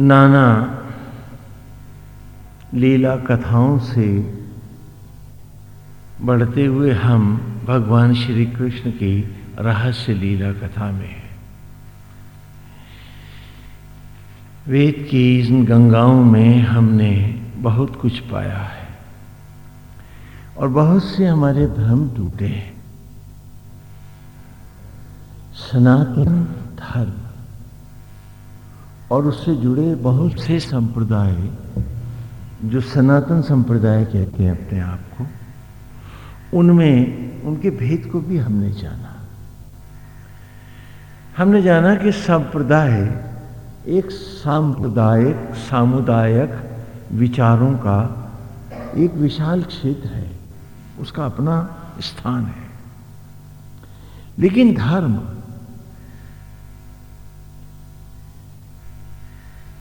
नाना लीला कथाओं से बढ़ते हुए हम भगवान श्री कृष्ण की रहस्य लीला कथा में हैं। वेद की इन गंगाओं में हमने बहुत कुछ पाया है और बहुत से हमारे भ्रम टूटे हैं। सनातन धर्म और उससे जुड़े बहुत से संप्रदाय जो सनातन संप्रदाय कहते हैं अपने आप को, उनमें उनके भेद को भी हमने जाना। हमने जाना कि संप्रदाय एक सांप्रदायिक, सामुदायिक विचारों का एक विशाल क्षेत्र है, उसका अपना स्थान है। लेकिन धर्म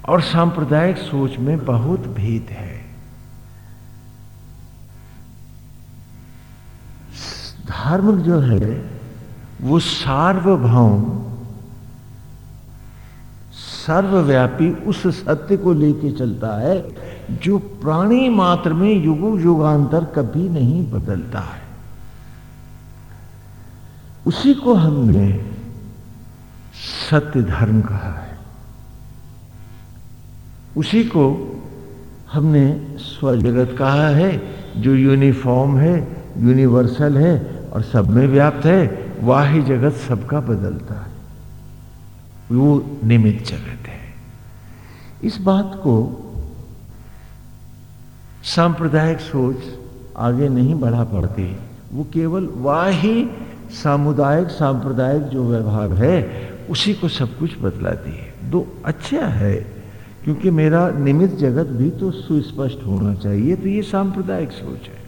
और सांप्रदायिक सोच में बहुत भेद है। धर्म जो है, वो सार्वभौम, सर्वव्यापी उस सत्य को लेके चलता है, जो प्राणी मात्र में युगो युगांतर कभी नहीं बदलता है। उसी को हमने सत्य धर्म कहा है। उसी को हमने स्वजगत कहा है, जो यूनिफॉर्म है यूनिवर्सल है और सब में व्याप्त है, वाही जगत सबका बदलता है। वो निमित जगत है। इस बात को सांप्रदायिक सोच आगे नहीं बढ़ा पड़ती। वो केवल वाही सामुदायिक, सांप्रदायिक जो व्यवहार है, उसी को सब कुछ बतलाती है। दो अच्छा है। क्योंकि मेरा निमित जगत भी तो सुस्पष्ट होना चाहिए तो ये सांप्रदायिक सोच है।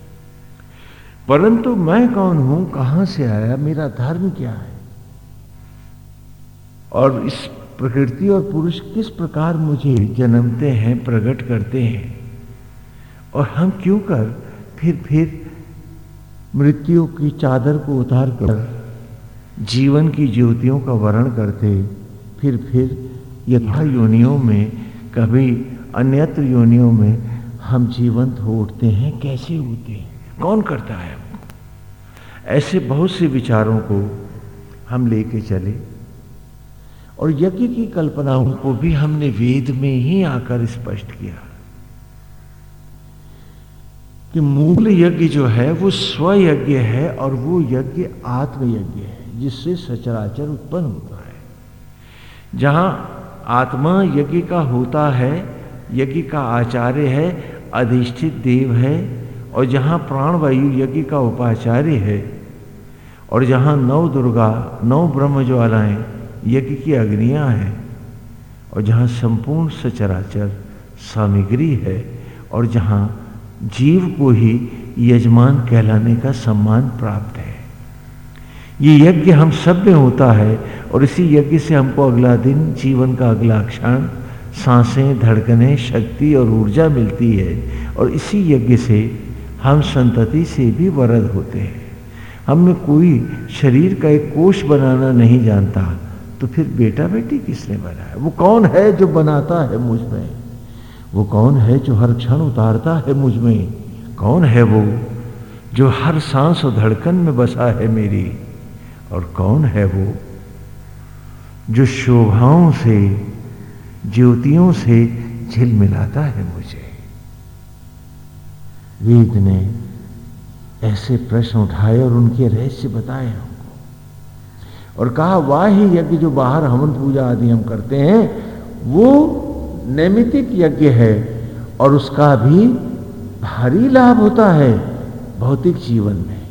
परंतु मैं कौन हूँ, कहाँ से आया, मेरा धर्म क्या है? और इस प्रकृति और पुरुष किस प्रकार मुझे जन्मते हैं, प्रकट करते हैं? और हम क्यों कर फिर फिर मृत्यु की चादर को उतार कर जीवन की ज्योतियों का वर्ण करते, फिर फिर यथा योनियों में कभी अन्यत्र योनियों में हम जीवंत हो उठते हैं, कैसे होते हैं? कौन करता है? ऐसे बहुत से विचारों को हम लेके चले और यज्ञ की कल्पनाओं को भी हमने वेद में ही आकर स्पष्ट किया कि मूल यज्ञ जो है, वो स्वयज्ञ है और वो यज्ञ आत्मयज्ञ है, जिससे सचराचर उत्पन्न होता है। जहाँ आत्मा यज्ञ का होता है, यज्ञ का आचार्य है, अधिष्ठित देव है, और जहाँ प्राणवायु यज्ञ का उपाचार्य है, और जहाँ नव दुर्गा, नव ब्रह्म ज्वालाएँ यज्ञ की अग्नियाँ हैं, और जहाँ संपूर्ण सचराचर सामग्री है, और जहाँ जीव को ही यजमान कहलाने का सम्मान प्राप्त है। ये यज्ञ हम सब में होता है और इसी यज्ञ से हमको अगला दिन जीवन का अगला क्षण, साँसें, धड़कने, शक्ति और ऊर्जा मिलती है और इसी यज्ञ से हम संतति से भी वरद होते हैं। हम में कोई शरीर का एक कोष बनाना नहीं जानता तो फिर बेटा बेटी किसने बनाया? वो कौन है जो बनाता है मुझमें? वो कौन है जो हर क्षण उतारता है मुझमें? कौन है वो जो हर सांस और धड़कन में बसा है मेरी? और कौन है वो? जो शोभाओं से, ज्योतियों से झिल मिलाता है मुझे। वेद ने ऐसे प्रश्न उठाए और उनके रहस्य बताए हमको। और कहा, वाह ही यज्ञ जो बाहर हवन पूजा आदि हम करते हैं, वो नैमितिक यज्ञ है और उसका भी भारी लाभ होता है भौतिक जीवन में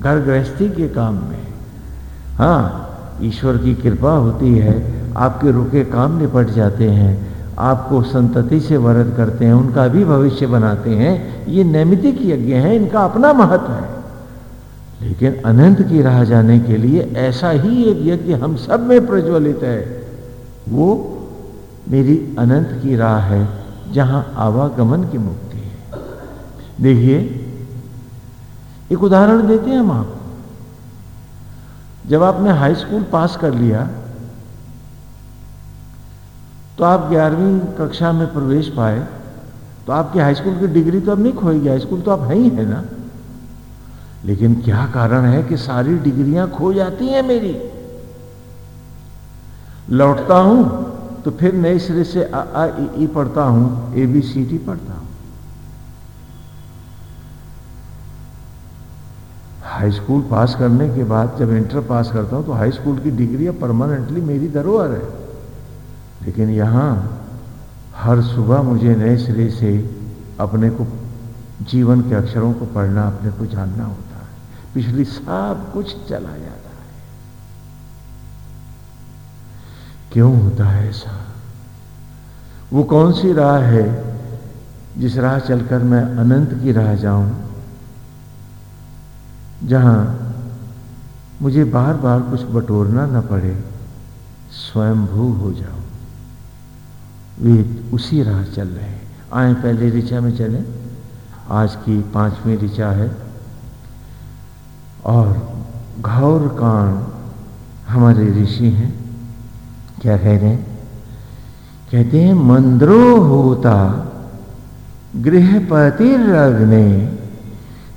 घर गृहस्थी के काम में। हाँ ईश्वर की कृपा होती है, आपके रुके काम निपट जाते हैं, आपको संतति से वरद करते हैं, उनका भी भविष्य बनाते हैं, ये नैमितिक यज्ञ है, इनका अपना महत्व है। लेकिन अनंत की राह जाने के लिए ऐसा ही एक यज्ञ हम सब में प्रज्वलित है। वो मेरी अनंत की राह है, जहाँ आवागमन की मुक्ति है। देखिए, एक उदाहरण देते हैं हम आपको। जब आपने हाई स्कूल पास कर लिया तो आप ग्यारहवीं कक्षा में प्रवेश पाए तो आपकी हाई स्कूल की डिग्री तो अब नहीं खोएगी हाई स्कूल तो आप है ही है ना? लेकिन क्या कारण है कि सारी डिग्रियाँ खो जाती हैं मेरी? लौटता हूँ तो फिर नए सिरे से आ, आ ई पढ़ता हूँ ए बी सी डी पढ़ता हूँ। हाई स्कूल पास करने के बाद जब इंटर पास करता हूँ तो हाई स्कूल की डिग्री अब परमानेंटली मेरी धरोहर है। लेकिन यहाँ हर सुबह मुझे नए सिरे से अपने को, जीवन के अक्षरों को पढ़ना, अपने को जानना होता है। पिछली सब कुछ चला जाता है। क्यों होता है ऐसा? वो कौन सी राह है जिस राह चलकर मैं अनंत की राह जाऊँ? जहाँ मुझे बार बार कुछ बटोरना न पड़े, स्वयंभू हो जाऊँ। वे उसी राह चल रहे हैं। आए पहले ऋचा में चले। आज की पांचवी ऋचा है। और घौर कांड हमारे ऋषि हैं। क्या कह रहे हैं? कहते हैं, मंद्रो होता गृहपतिरग्ने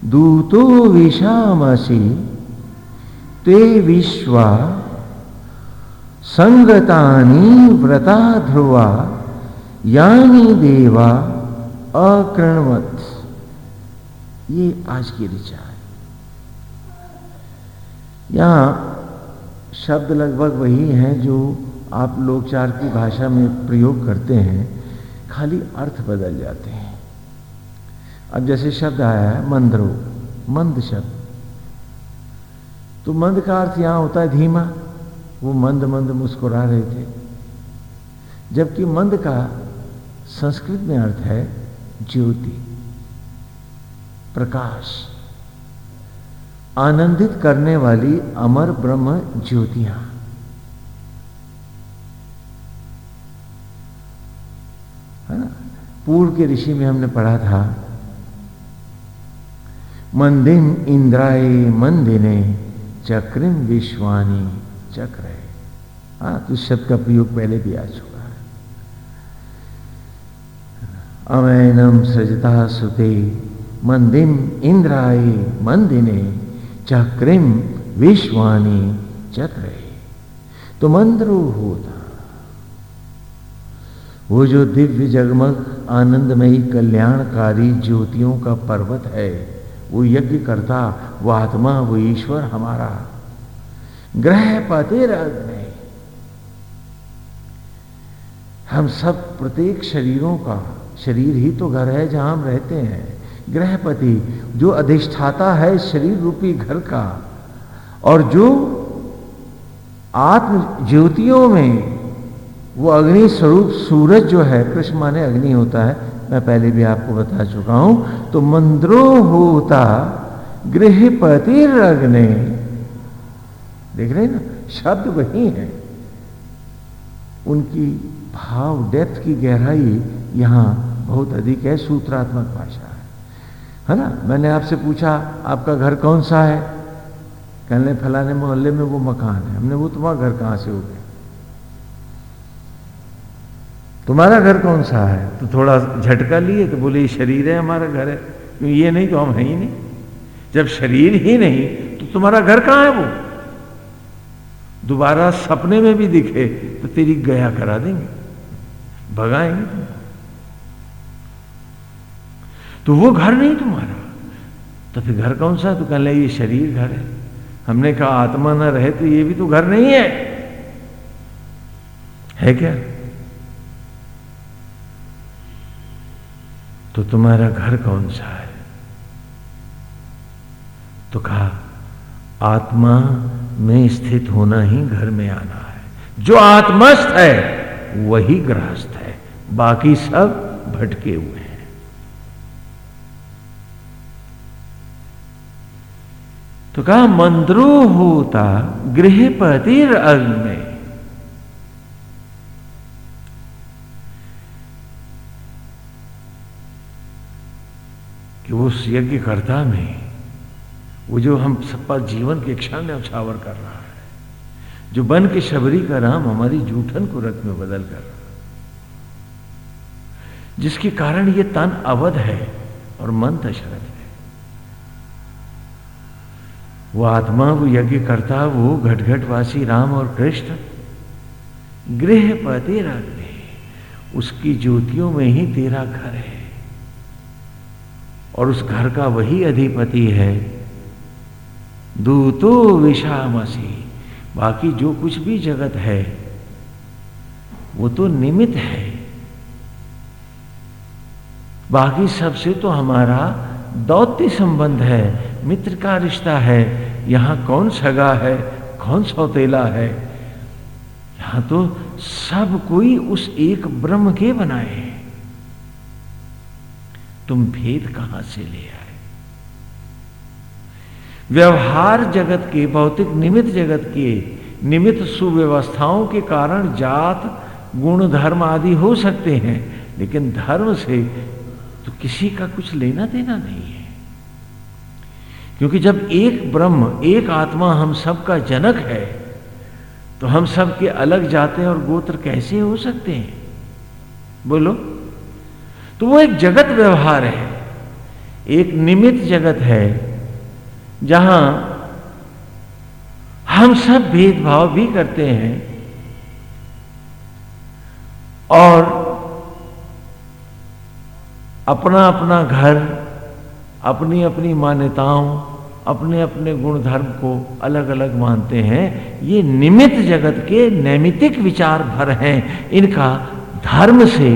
दूतो विषामसी, ते विश्वा संगतानी व्रता ध्रुवा, यानी देवा अकृणवत ये आज की ऋचा है। यहाँ शब्द लगभग वही हैं जो आप लोकचार की भाषा में प्रयोग करते हैं, खाली अर्थ बदल जाते हैं। अब जैसे शब्द आया है, मंद्रो, मंद शब्द। तो मंद का अर्थ यहाँ होता है धीमा। वो मंद मंद मुस्कुरा रहे थे। जबकि मंद का संस्कृत में अर्थ है ज्योति, प्रकाश। आनंदित करने वाली अमर ब्रह्म ज्योतियाँ। है ना? पूर्व के ऋषि में हमने पढ़ा था मंदिम इंद्राय मंदिने, चक्रिम विश्वानी चक्र। है तो शब्द का प्रयोग पहले भी आ चुका है। अवैनम सजता सुते, मंदिम इंद्राय मंदिने, चक्रिम विश्वानी चक्र। तो मंद्रो होता। वो जो दिव्य जगमग, आनंदमयी कल्याणकारी ज्योतियों का पर्वत है वो यज्ञ करता वो आत्मा, वो ईश्वर हमारा। ग्रह अग्नि हम सब प्रत्येक शरीरों का, शरीर ही तो घर है जहाँ हम रहते हैं। ग्रहपति, जो अधिष्ठाता है शरीर रूपी घर का, और जो आत्म ज्योतियों में, वो अग्नि स्वरूप सूरज जो है, कृष्ण माने अग्नि होता है मैं पहले भी आपको बता चुका हूँ तो मंद्रो होता गृहपति अग्नि देख रहे हैं ना, शब्द वही है। उनकी भाव डेप्थ की गहराई यहाँ बहुत अधिक है, सूत्रात्मक भाषा है। है ना? मैंने आपसे पूछा, आपका घर कौन सा है? कहने फलाने मोहल्ले में वो मकान है। हमने वो तुम्हारा घर कहाँ से हो गया? तुम्हारा घर कौन सा है? तो थोड़ा झटका लिए तो बोले, ये शरीर है, हमारा घर है। क्यों, ये नहीं तो हम है ही नहीं। जब शरीर ही नहीं तो तुम्हारा घर कहाँ है वो? दोबारा सपने में भी दिखे तो तेरी गया करा देंगे। भगाएँगे तुम। तो वो घर नहीं तुम्हारा। तो फिर घर कौन सा तो कह ये शरीर घर है। हमने कहा, आत्मा ना रहे तो ये भी तो घर नहीं है। है क्या? तो तुम्हारा घर कौन सा है? तो कहा, आत्मा में स्थित होना ही घर में आना है। जो आत्मस्थ है, वही गृहस्थ है। बाकी सब भटके हुए हैं। तो कहा, मंद्रो होता गृहपतिर अग्नि उस यज्ञकर्ता में, वो जो हम सबका जीवन के क्षण में उछावर कर रहा है, जो बन के शबरी का राम हमारी जूठन को रथ में बदल कर रहा जिसके कारण ये तन अवध है और मन दशरथ है। वो आत्मा, वो यज्ञ करता वो घटघटवासी राम और कृष्ण गृह पति रखते उसकी ज्योतियों में ही तेरा घर है। और उस घर का वही अधिपति है। दूतो विषामसी, बाकी जो कुछ भी जगत है, वो तो निमित है। बाकी सबसे तो हमारा दौत्य संबंध है, मित्र का रिश्ता है, यहाँ कौन सगा है, कौन सौतेला है? यहाँ तो सब कोई उस एक ब्रह्म के बनाए हैं। तुम भेद कहाँ से ले आए? व्यवहार जगत के, भौतिक निमित्त जगत के, निमित्त सुव्यवस्थाओं के कारण जात, गुण, धर्म आदि हो सकते हैं, लेकिन धर्म से तो किसी का कुछ लेना देना नहीं है। क्योंकि जब एक ब्रह्म, एक आत्मा हम सबका जनक है तो हम सब के अलग जाते और गोत्र कैसे हो सकते हैं? बोलो। तो वो एक जगत व्यवहार है। एक निमित जगत है, जहाँ हम सब भेदभाव भी करते हैं और अपना अपना घर अपनी अपनी मान्यताओं अपने अपने गुण धर्म को अलग अलग मानते हैं। ये निमित्त जगत के नैमितिक विचार भर हैं। इनका धर्म से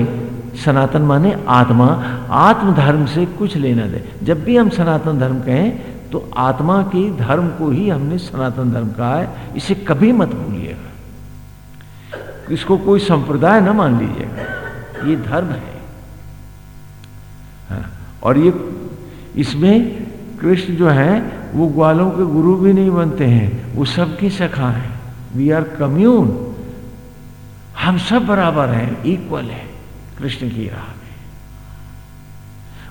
सनातन माने आत्मा आत्म धर्म से कुछ लेना दे। जब भी हम सनातन धर्म कहें तो आत्मा के धर्म को ही हमने सनातन धर्म कहा है। इसे कभी मत भूलिएगा। इसको कोई संप्रदाय ना मान लीजिएगा। ये धर्म है। हाँ, और ये इसमें कृष्ण जो है वो ग्वालों के गुरु भी नहीं बनते हैं। वो सबकी सखा है। वी आर कम्यून हम सब बराबर हैं इक्वल है। कृष्ण की राह में।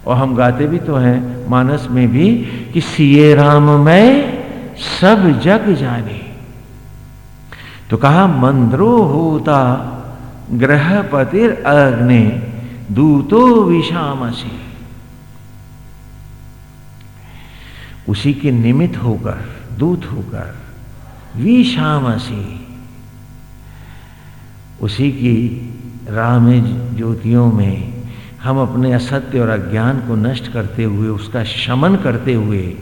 और हम गाते भी तो हैं, मानस में भी, कि सीए राम में, सब जग जाने। तो कहा, मंद्रो होता ग्रह पतिर अग्नि, दूतो विषामसी। उसी के निमित्त होकर, दूत होकर, विषामसी। उसी की राह में ज्योतियों में हम अपने असत्य और अज्ञान को नष्ट करते हुए, उसका शमन करते हुए,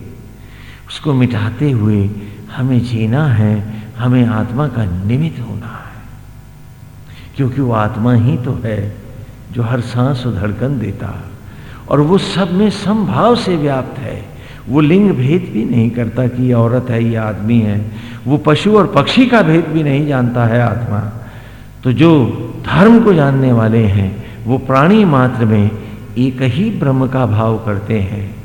उसको मिटाते हुए हमें जीना है, हमें आत्मा का निमित्त होना है। क्योंकि वो आत्मा ही तो है जो हर सांस धड़कन देता और वो सब में संभाव से व्याप्त है। वो लिंग भेद भी नहीं करता कि ये औरत है ये आदमी है। वो पशु और पक्षी का भेद भी नहीं जानता है आत्मा। तो जो धर्म को जानने वाले हैं, वो प्राणी मात्र में एक ही ब्रह्म का भाव करते हैं।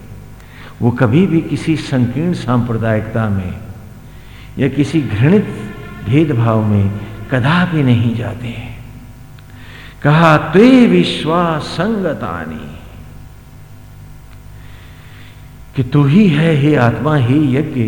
वो कभी भी किसी संकीर्ण सांप्रदायिकता में या किसी घृणित भेदभाव में कदापि नहीं जाते हैं। कहा ते विश्वास संगतानी। कि तू ही है, हे आत्मा, हे यज्ञ,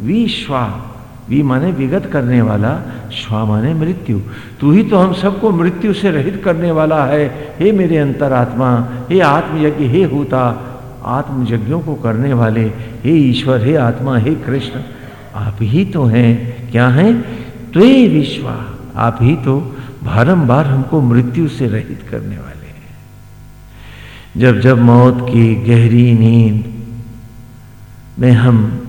विश्वा। वी माने विगत करने वाला, श्वा माने मृत्यु। तू ही तो हम सबको मृत्यु से रहित करने वाला है। हे मेरे अंतरात्मा, हे आत्मयज्ञ, हे होता, आत्मयज्ञों को करने वाले, हे ईश्वर, हे आत्मा, हे कृष्ण, आप ही तो हैं। क्या हैं? त्वे विश्वा, आप ही तो बारंबार हमको मृत्यु से रहित करने वाले हैं। जब जब मौत की गहरी नींद में हम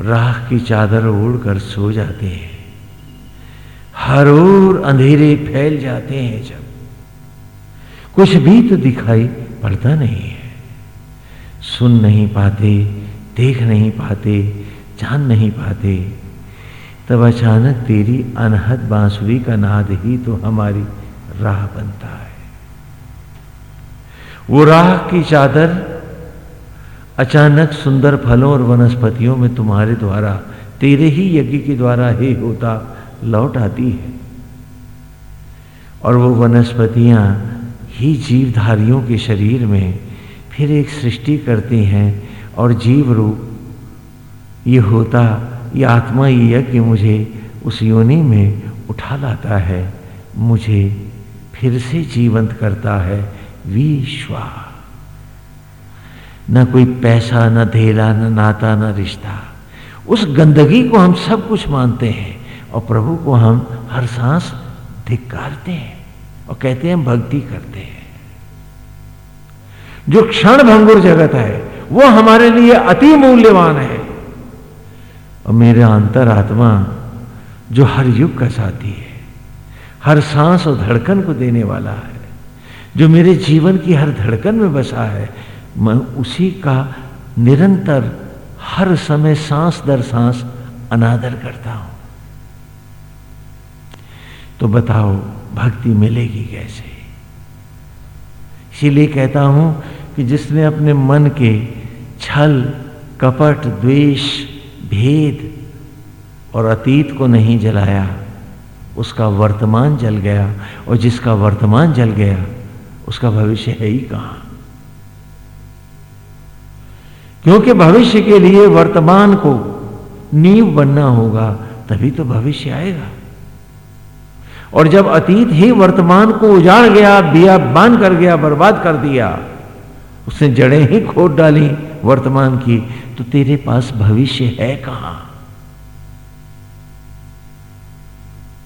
राख की चादर ओढ़कर सो जाते हैं। हर ओर अंधेरे फैल जाते हैं जब। कुछ भी तो दिखाई पड़ता नहीं है। सुन नहीं पाते, देख नहीं पाते, जान नहीं पाते। तब अचानक तेरी अनहद बांसुरी का नाद ही तो हमारी राह बनता है। वो राह की चादर अचानक सुंदर फलों और वनस्पतियों में तुम्हारे द्वारा, तेरे ही यज्ञ के द्वारा हे होता लौट आती है। और वो वनस्पतियाँ ही जीवधारियों के शरीर में फिर एक सृष्टि करती हैं और जीव रूप ये होता, ये आत्मा, ये यज्ञ मुझे उस योनि में उठा लाता है, मुझे फिर से जीवंत करता है विश्वा न कोई पैसा, ना धेला, न नाता, ना रिश्ता। उस गंदगी को हम सब कुछ मानते हैं और प्रभु को हम हर सांस धिक्कारते हैं और कहते हैं भक्ति करते हैं। जो क्षण भंगुर जगत है, वो हमारे लिए अति मूल्यवान है। और मेरे अंतरात्मा जो हर युग का साथी है, हर सांस और धड़कन को देने वाला है, जो मेरे जीवन की हर धड़कन में बसा है मैं उसी का निरंतर, हर समय सांस दर सांस अनादर करता हूँ। तो बताओ, भक्ति मिलेगी कैसे? इसीलिए कहता हूँ कि जिसने अपने मन के छल, कपट, द्वेष, भेद और अतीत को नहीं जलाया, उसका वर्तमान जल गया और जिसका वर्तमान जल गया, उसका भविष्य है ही कहाँ? क्योंकि भविष्य के लिए वर्तमान को नींव बनना होगा, तभी तो भविष्य आएगा। और जब अतीत ही वर्तमान को उजाड़ गया बिया बाँध कर गया, बर्बाद कर दिया, उसने जड़ें ही खोद डाली वर्तमान की तो तेरे पास भविष्य है कहाँ?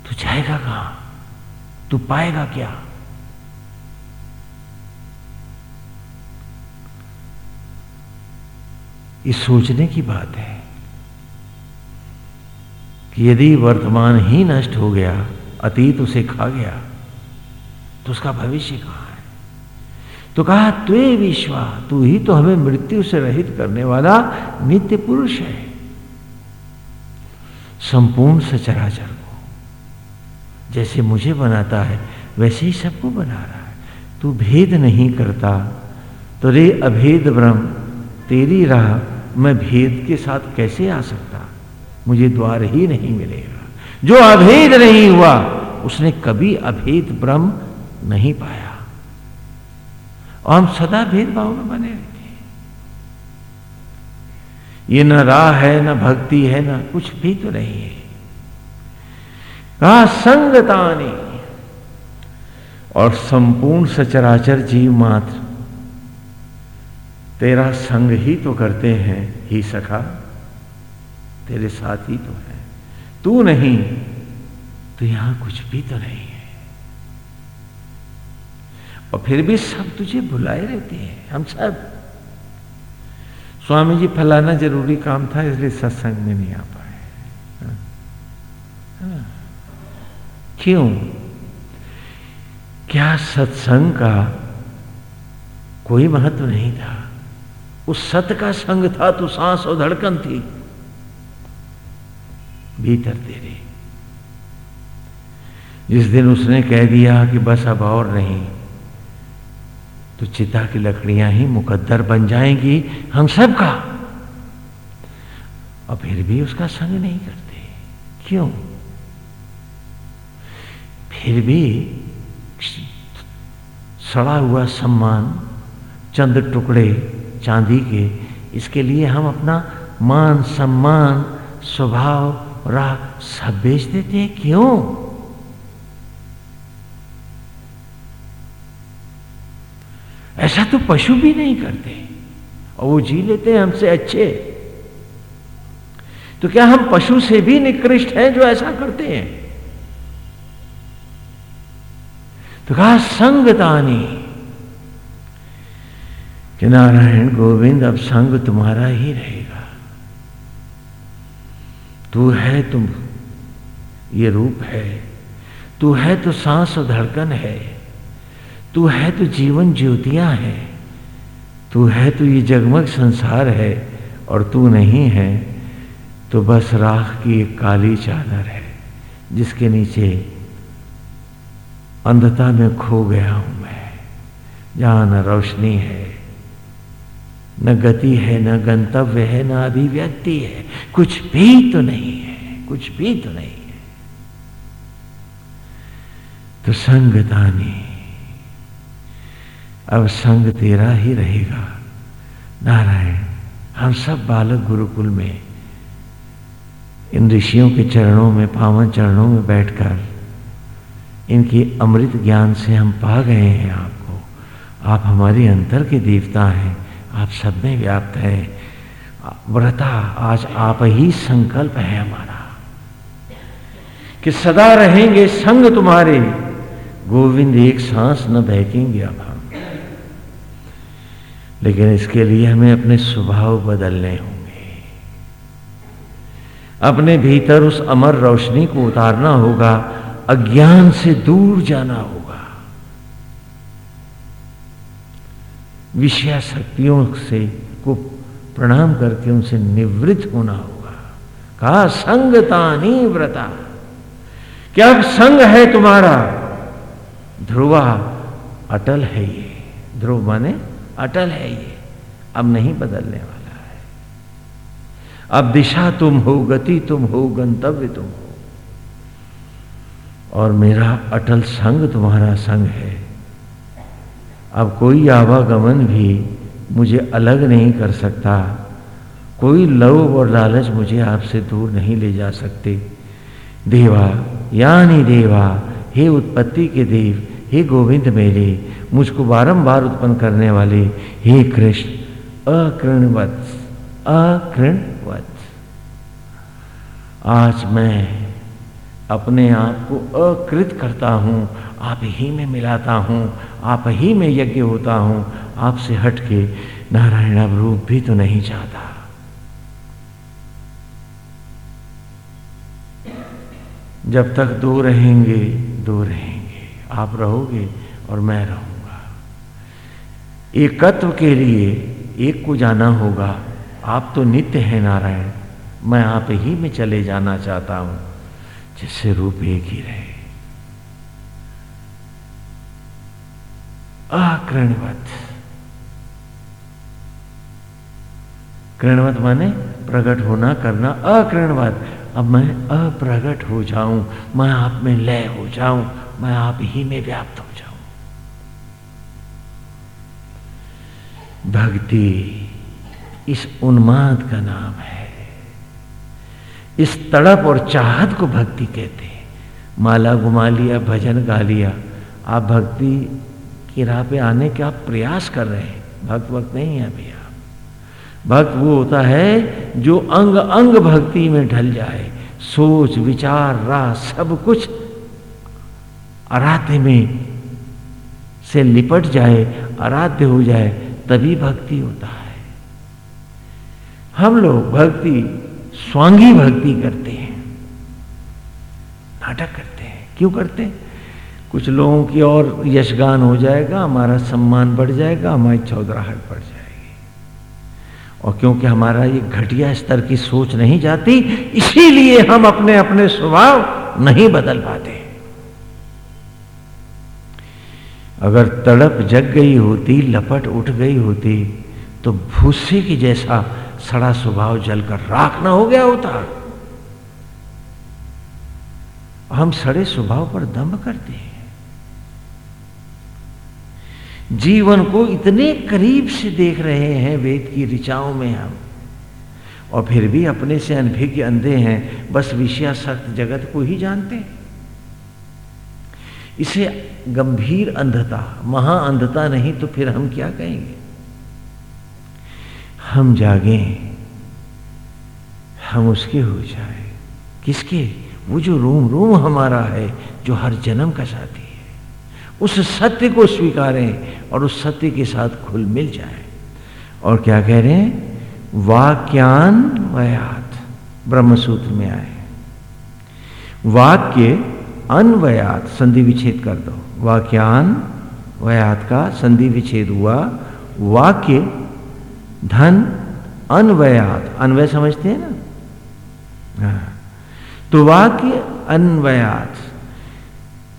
तू जाएगा कहाँ? तू पाएगा क्या? ये सोचने की बात है कि यदि वर्तमान ही नष्ट हो गया, अतीत उसे खा गया तो उसका भविष्य कहाँ है? तो कहा, त्वे विश्वा, तू ही तो हमें मृत्यु से रहित करने वाला नित्य पुरुष है। संपूर्ण सचराचर को जैसे मुझे बनाता है, वैसे ही सबको बना रहा है। तू भेद नहीं करता तो रे अभेद ब्रह्म, तेरी राह मैं भेद के साथ कैसे आ सकता? मुझे द्वार ही नहीं मिलेगा। जो अभेद नहीं हुआ, उसने कभी अभेद ब्रह्म नहीं पाया। और हम सदा भेदभाव में बने रहते हैं। ये न राह है, न भक्ति है, न कुछ भी तो नहीं है। कहा, संगतानी, और संपूर्ण सचराचर जीव मात्र। तेरा संग ही तो करते हैं, ही सखा। तेरे साथ ही तो है। तू नहीं तो यहाँ कुछ भी तो नहीं है। और फिर भी सब तुझे बुलाए रहते हैं, हम सब। स्वामी जी, फलाना ज़रूरी काम था, इसलिए सत्संग में नहीं आ पाए। हाँ। हाँ। क्यों? क्या सत्संग का कोई महत्व नहीं था? उस सत का संग था तो सांस और धड़कन थी। भीतर तेरे। जिस दिन उसने कह दिया कि बस अब और नहीं तो चिता की लकड़ियाँ ही मुकद्दर बन जाएँगी हम सब का और फिर भी उसका संग नहीं करते। क्यों? फिर भी सड़ा हुआ सम्मान, चंद टुकड़े चांदी के। इसके लिए हम अपना मान, सम्मान, स्वभाव, राह सब बेच देते हैं। क्यों? ऐसा तो पशु भी नहीं करते। और वो जी लेते हैं हमसे अच्छे। तो क्या हम पशु से भी निकृष्ट हैं जो ऐसा करते हैं? तो कहा संगतानी कि नारायण गोविंद, अब संग तुम्हारा ही रहेगा। तू है तुम, ये रूप है। तू है तो सांस और धड़कन है। तू है तो जीवन ज्योतियाँ है। तू है तो ये जगमग संसार है, और तू नहीं है तो बस राख की एक काली चादर है, जिसके नीचे अंधता में खो गया हूँ मैं। जहाँ न रोशनी है न गति है, न गंतव्य है, न अभिव्यक्ति है। कुछ भी तो नहीं है, कुछ भी तो नहीं है। तो संगतानी अब संग तेरा ही रहेगा। नारायण, हम सब बालक गुरुकुल में, इन ऋषियों के चरणों में, पावन चरणों में बैठकर, इनकी अमृत ज्ञान से हम पा गए हैं आपको। आप हमारे अंतर के देवता हैं। आप सब में व्याप्त हैं। व्रता, आज आप ही संकल्प है हमारा। कि सदा रहेंगे संग तुम्हारे। गोविंद एक सांस न बहकेंगे अब हम। लेकिन इसके लिए हमें अपने स्वभाव बदलने होंगे। अपने भीतर उस अमर रोशनी को उतारना होगा। अज्ञान से दूर जाना होगा। विषया शक्तियों से को प्रणाम करके उनसे निवृत्त होना होगा। कहा, संगतानी व्रता। क्या संग है तुम्हारा? ध्रुवा, अटल है ये। ध्रुव माने अटल है ये। अब नहीं बदलने वाला है। अब दिशा तुम हो, गति तुम हो, गंतव्य तुम हो। और मेरा अटल संग तुम्हारा संग है। अब कोई आवागमन भी मुझे अलग नहीं कर सकता। कोई लव और लालच मुझे आपसे दूर नहीं ले जा सकते। देवा, यानी देवा, हे उत्पत्ति के देव, हे गोविंद मेरे, मुझको बारंबार उत्पन्न करने वाले, हे कृष्ण अकृणवत अकृणवत आज मैं अपने आप को अकृत करता हूँ आप ही में मिलाता हूँ, आप ही में यज्ञ होता हूँ। आपसे हट के नारायण अब रूप भी तो नहीं चाहता। जब तक दो रहेंगे दो रहेंगे। आप रहोगे और मैं रहूँगा। एकत्व के लिए एक को जाना होगा। आप तो नित्य है नारायण। मैं आप ही में चले जाना चाहता हूँ। जिससे रूप एक ही रहे। अकृणवत कृणवत माने प्रकट होना, करना अकृणवत अब मैं अप्रगट हो जाऊँ, मैं आप में लय हो जाऊँ, मैं आप ही में व्याप्त हो जाऊँ। भक्ति इस उन्माद का नाम है। इस तड़प और चाहत को भक्ति कहते हैं। माला घुमा लिया, भजन गा लिया, आप भक्ति की राह पे आने का प्रयास कर रहे हैं। भक्त वक्त नहीं है अभी आप भक्त वो होता है जो अंग अंग भक्ति में ढल जाए। सोच, विचार, राह सब कुछ आराध्य में से लिपट जाए आराध्य हो जाए, तभी भक्ति होता है। हम लोग भक्ति, स्वांगी भक्ति करते हैं। नाटक करते हैं। क्यों करते हैं? कुछ लोगों की और यशगान हो जाएगा, हमारा सम्मान बढ़ जाएगा, हमारी चौधराहट बढ़ जाएगी। और क्योंकि हमारा ये घटिया स्तर की सोच नहीं जाती, इसीलिए हम अपने अपने स्वभाव नहीं बदल पाते। अगर तड़प जग गई होती, लपट उठ गई होती तो भूसे की जैसा सड़ा स्वभाव जलकर राख ना हो गया होता। हम सड़े स्वभाव पर दम करते हैं। जीवन को इतने करीब से देख रहे हैं वेद की ऋचाओं में हम। और फिर भी अपने से अनभिज्ञ अंधे हैं, बस विषयाशक्त जगत को ही जानते हैं। इसे गंभीर अंधता, महा अंधता नहीं तो फिर हम क्या कहेंगे? हम जागे, हम उसके हो जाए। किसके? वो जो रोम रोम हमारा है, जो हर जन्म का साथी। उस सत्य को स्वीकारें और उस सत्य के साथ खुल मिल जाए। और क्या कह रहे हैं? वाक्यान वयात, ब्रह्मसूत्र में आए वाक्य अनवयात, संधि विच्छेद कर दो। वाक्यान वयात का संधि विच्छेद हुआ। वाक्य धन अनवयात, अनवय समझते हैं ना? हाँ। तो वाक्य अनवयात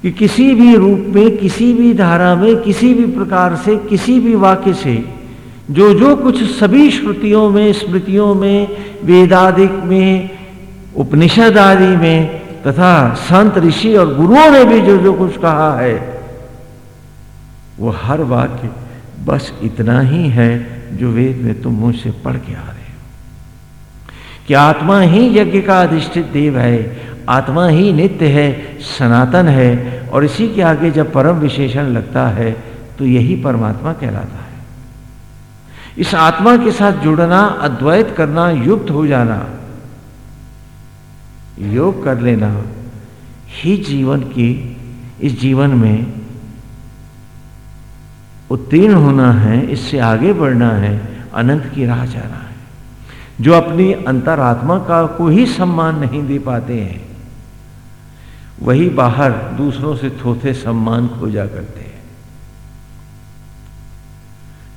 कि किसी भी रूप में, किसी भी धारा में, किसी भी प्रकार से, किसी भी वाक्य से, जो जो कुछ सभी श्रुतियों में, स्मृतियों में, वेदादिक में उपनिषद आदि में, तथा संत ऋषि और गुरुओं ने भी जो जो कुछ कहा है, वो हर वाक्य बस इतना ही है जो वेद में तुम मुझसे पढ़ के आ रहे हो। कि आत्मा ही यज्ञ का अधिष्ठित देव है आत्मा ही नित्य है, सनातन है और इसी के आगे जब परम विशेषण लगता है तो यही परमात्मा कहलाता है। इस आत्मा के साथ जुड़ना, अद्वैत करना, युक्त हो जाना, योग कर लेना, ही जीवन की, इस जीवन में उत्तीर्ण होना है, इससे आगे बढ़ना है, अनंत की राह जाना है। जो अपनी अंतरात्मा का को ही सम्मान नहीं दे पाते हैं वही बाहर दूसरों से थोथे सम्मान खोजा करते हैं।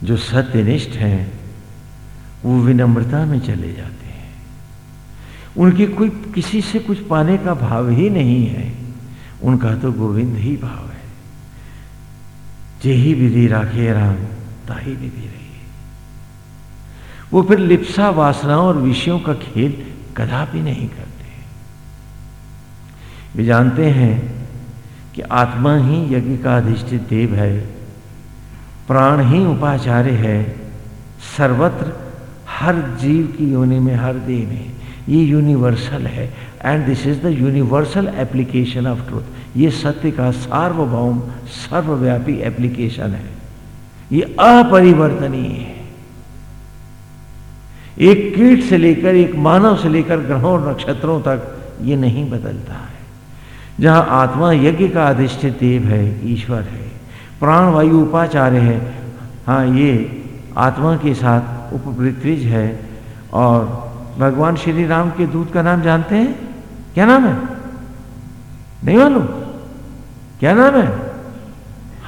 जो सत्यनिष्ठ हैं, वो विनम्रता में चले जाते हैं। उनकी कोई किसी से कुछ पाने का भाव ही नहीं है। उनका तो गोविंद ही भाव है। जेही विधि राखे राम, ताही विधि रही। वो फिर लिप्सा वासनाओं और विषयों का खेल कदापि नहीं करते। वे जानते हैं कि आत्मा ही यज्ञ का अधिष्ठित देव है। प्राण ही उपाचार्य है। सर्वत्र हर जीव की योनि में हर देह में ये यूनिवर्सल है। And this is the universal application of truth ये सत्य का सार्वभौम, सर्वव्यापी एप्लीकेशन है। ये अपरिवर्तनीय है। एक कीट से लेकर, एक मानव से लेकर ग्रहों नक्षत्रों तक ये नहीं बदलता है। जहाँ आत्मा यज्ञ का अधिष्ठित देव है, ईश्वर है। प्राण वायु उपाचार्य है। हाँ ये आत्मा के साथ उपवृत्विज है। और भगवान श्री राम के दूत का नाम जानते हैं? क्या नाम है? नहीं मालूम। क्या नाम है?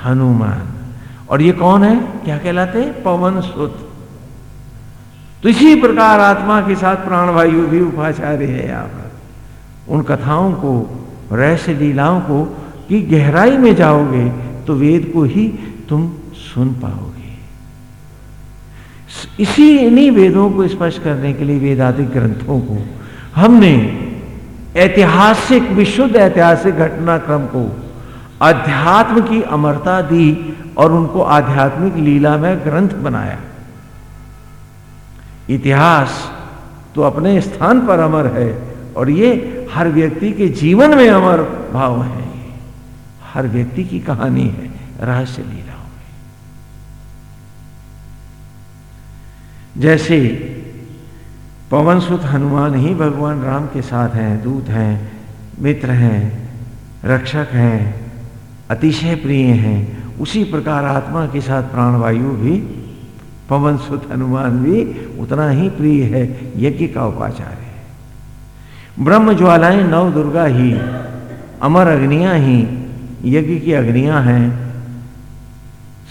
हनुमान। और ये कौन है? क्या कहलाते हैं? पवन सुत। तो इसी प्रकार आत्मा के साथ प्राणवायु भी उपाचार्य है आप उन कथाओं को रहस्य लीलाओं को की गहराई में जाओगे तो वेद को ही तुम सुन पाओगे। इसी इन्हीं वेदों को स्पष्ट करने के लिए वेदाधिक ग्रंथों को हमने ऐतिहासिक, विशुद्ध ऐतिहासिक घटनाक्रम को अध्यात्म की अमरता दी और उनको आध्यात्मिक लीला में ग्रंथ बनाया। इतिहास तो अपने स्थान पर अमर है और ये हर व्यक्ति के जीवन में अमर भाव है हर व्यक्ति की कहानी है, रहस्य लीलाओं में। जैसे पवन सुत हनुमान ही भगवान राम के साथ हैं, दूत हैं, मित्र हैं, रक्षक हैं, अतिशय प्रिय हैं, उसी प्रकार आत्मा के साथ प्राणवायु भी पवन सुत हनुमान भी उतना ही प्रिय है, यज्ञ का उपाचार ब्रह्म ज्वालाएँ, नव दुर्गा ही, अमर अग्नियाँ ही, यज्ञ की अग्नियाँ हैं।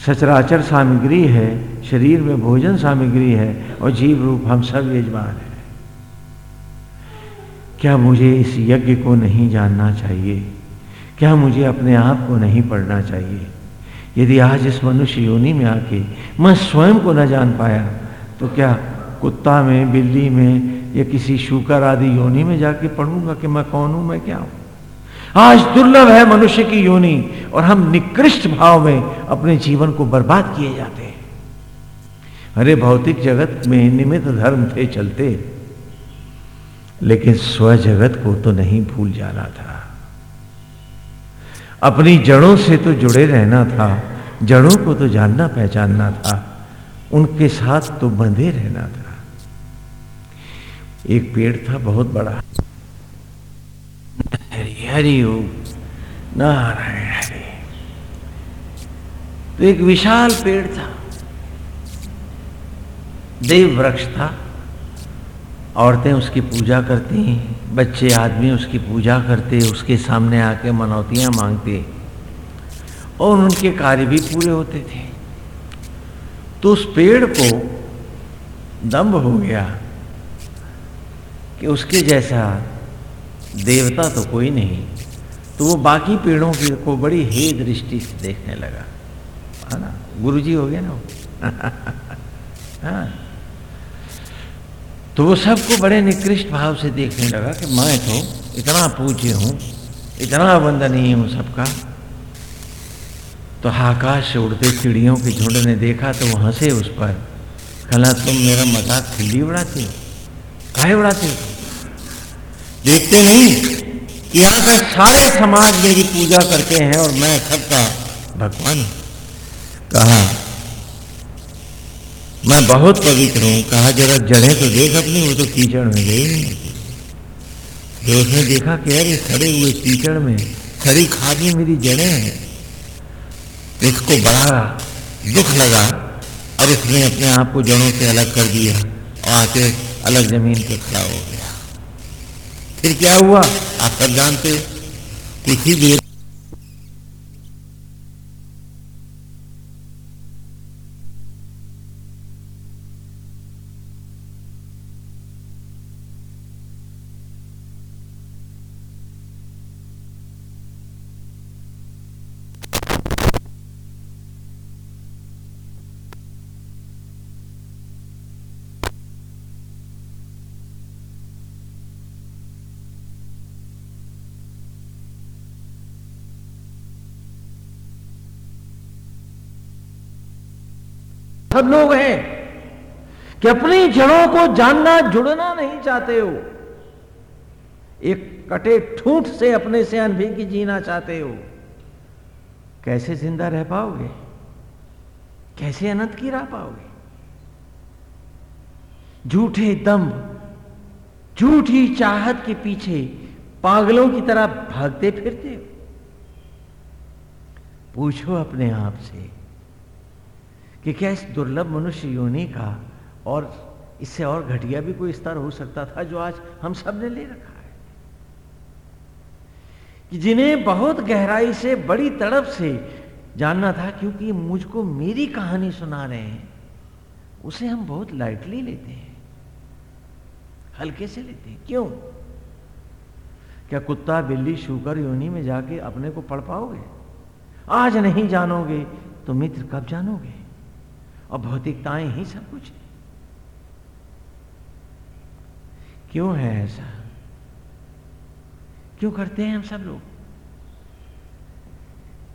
सचराचर सामग्री है, शरीर में भोजन सामग्री है, और जीव रूप हम सब यजमान हैं। क्या मुझे इस यज्ञ को नहीं जानना चाहिए? क्या मुझे अपने आप को नहीं पढ़ना चाहिए? यदि आज इस मनुष्य योनि में आके मैं स्वयं को न जान पाया तो क्या कुत्ता में, बिल्ली में, या किसी शुकर आदि योनि में जाके पढ़ूँगा कि मैं कौन हूँ, मैं क्या हूँ? आज दुर्लभ है मनुष्य की योनि और हम निकृष्ट भाव में अपने जीवन को बर्बाद किए जाते हैं। अरे, भौतिक जगत में निमित्त धर्म थे चलते, लेकिन स्व जगत को तो नहीं भूल जाना था। अपनी जड़ों से तो जुड़े रहना था, जड़ों को तो जानना पहचानना था, उनके साथ तो बंधे रहना था। एक पेड़ था, बहुत बड़ा। हरी, हरि नारायण हरि। तो एक विशाल पेड़ था। देव वृक्ष था। औरतें उसकी पूजा करती बच्चे, आदमी उसकी पूजा करते, उसके सामने आके मनौतियाँ मांगते। और उनके कार्य भी पूरे होते थे। तो उस पेड़ को दम्भ हो गया। कि उसके जैसा देवता तो कोई नहीं। तो वो बाकी पेड़ों की को बड़ी हे दृष्टि से देखने लगा। है ना? गुरु जी हो गया ना वो। हाँ। तो वो सबको बड़े निकृष्ट भाव से देखने लगा कि मैं तो इतना पूज्य हूँ, इतना वंदनीय हूँ सबका। तो आकाश से उड़ते चिड़ियों के झुंड ने देखा तो वो हंसे उस पर कहना तुम मेरा मज़ाक खिल्ली उड़ाती हो? काहे उड़ाते देखते नहीं कि यहाँ का सारे समाज मेरी पूजा करते हैं और मैं सबका भगवान कहा, मैं बहुत पवित्र हूँ। कहा, जरा जड़े तो देख अपनी, वो तो कीचड़ में गई। तो उसने देखा कि अरे सड़े हुए कीचड़ में सड़ी खादी मेरी जड़े हैं। इसको बड़ा दुख लगा। और उसने अपने आप को जड़ों से अलग कर दिया। और आके अलग ज़मीन पर खड़ा हो गया? फिर क्या हुआ? आप सब जानते हो ही देर सब लोग हैं कि अपनी जड़ों को जानना, जुड़ना नहीं चाहते हो। एक कटे ठूठ से अपने से अनभिज्ञ जीना चाहते हो। कैसे ज़िंदा रह पाओगे? कैसे अनंत की रह पाओगे? झूठे दम, झूठी चाहत के पीछे पागलों की तरह भागते फिरते हो। पूछो अपने आप से कि क्या इस दुर्लभ मनुष्य योनि का और इससे और घटिया भी कोई स्तर हो सकता था जो आज हम सबने ले रखा है? कि जिन्हें बहुत गहराई से, बड़ी तड़प से जानना था, क्योंकि मुझको मेरी कहानी सुना रहे हैं, उसे हम बहुत लाइटली लेते हैं। हल्के से लेते हैं। क्यों? क्या कुत्ता, बिल्ली, शुकर, योनि में जाके अपने को पढ़ पाओगे? आज नहीं जानोगे तो मित्र कब जानोगे? और भौतिकताएँ ही सब कुछ है। क्यों है ऐसा? क्यों करते हैं हम सब लोग?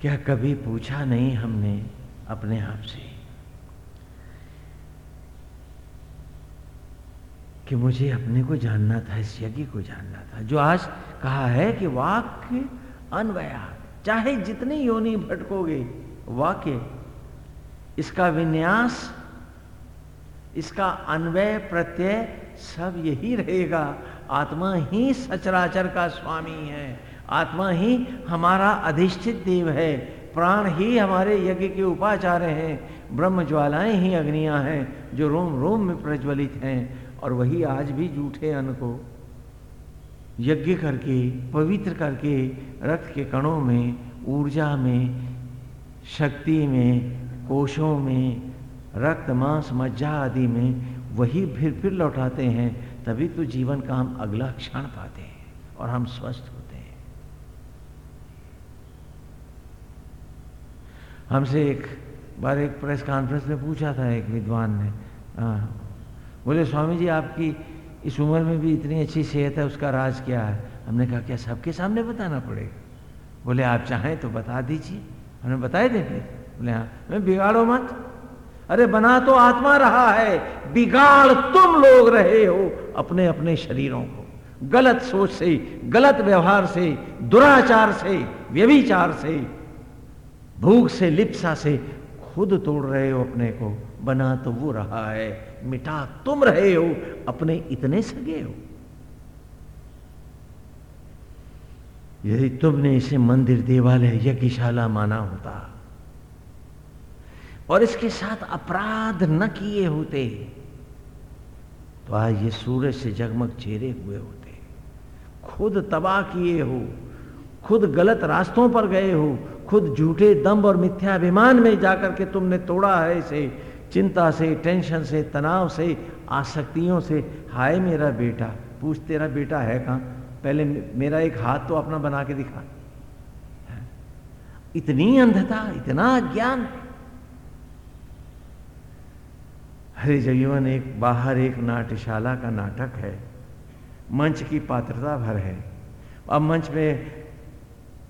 क्या कभी पूछा नहीं हमने अपने आप से कि मुझे अपने को जानना था, इस यज्ञ को जानना था, जो आज कहा है कि वाक्य अनवया चाहे जितनी योनि भटकोगे, वाक्य इसका विन्यास, इसका अन्वय प्रत्यय सब यही रहेगा। आत्मा ही सचराचर का स्वामी है। आत्मा ही हमारा अधिष्ठित देव है। प्राण ही हमारे यज्ञ के उपाचार्य हैं। ब्रह्म ज्वालाएँ ही अग्नियाँ हैं, जो रोम रोम में प्रज्वलित हैं। और वही आज भी जूठे अन्न को यज्ञ करके, पवित्र करके, रक्त के कणों में, ऊर्जा में, शक्ति में कोशों में, रक्त, मांस, मज्जा आदि में वही फिर फिर लौटाते हैं, तभी तो जीवन का हम अगला क्षण पाते हैं और हम स्वस्थ होते हैं। हमसे एक बार एक प्रेस कॉन्फ्रेंस में पूछा था एक विद्वान ने हाँ बोले, स्वामी जी, आपकी इस उम्र में भी इतनी अच्छी सेहत है, उसका राज क्या है? हमने कहा, क्या सबके सामने बताना पड़ेगा? बोले, आप चाहें तो बता दीजिए। हमने बताए दे फिर बोले हाँ। बिगाड़ो मत। अरे, बना तो आत्मा रहा है। बिगाड़ तुम लोग रहे हो अपने अपने शरीरों को। गलत सोच से, गलत व्यवहार से, दुराचार से, व्यभिचार से, भूख से, लिप्सा से खुद तोड़ रहे हो अपने को। बना तो वो रहा है। मिटा तुम रहे हो, अपने इतने सगे हो। यदि तुमने इसे मंदिर देवालय यज्ञशाला माना होता। और इसके साथ अपराध न किए होते तो आज ये सूरज से जगमग चेहरे हुए होते खुद तबाह किए हो, खुद गलत रास्तों पर गए हो, खुद झूठे दम्ब और मिथ्याभिमान में जाकर के तुमने तोड़ा है इसे। चिंता से, टेंशन से, तनाव से, आसक्तियों से, हाय मेरा बेटा, पूछ तेरा बेटा है कहाँ? पहले मेरा एक हाथ तो अपना बना के दिखा। इतनी अंधता, इतना ज्ञान हरे जीवन एक बाहर एक नाट्यशाला का नाटक है। मंच की पात्रता भर है। अब मंच में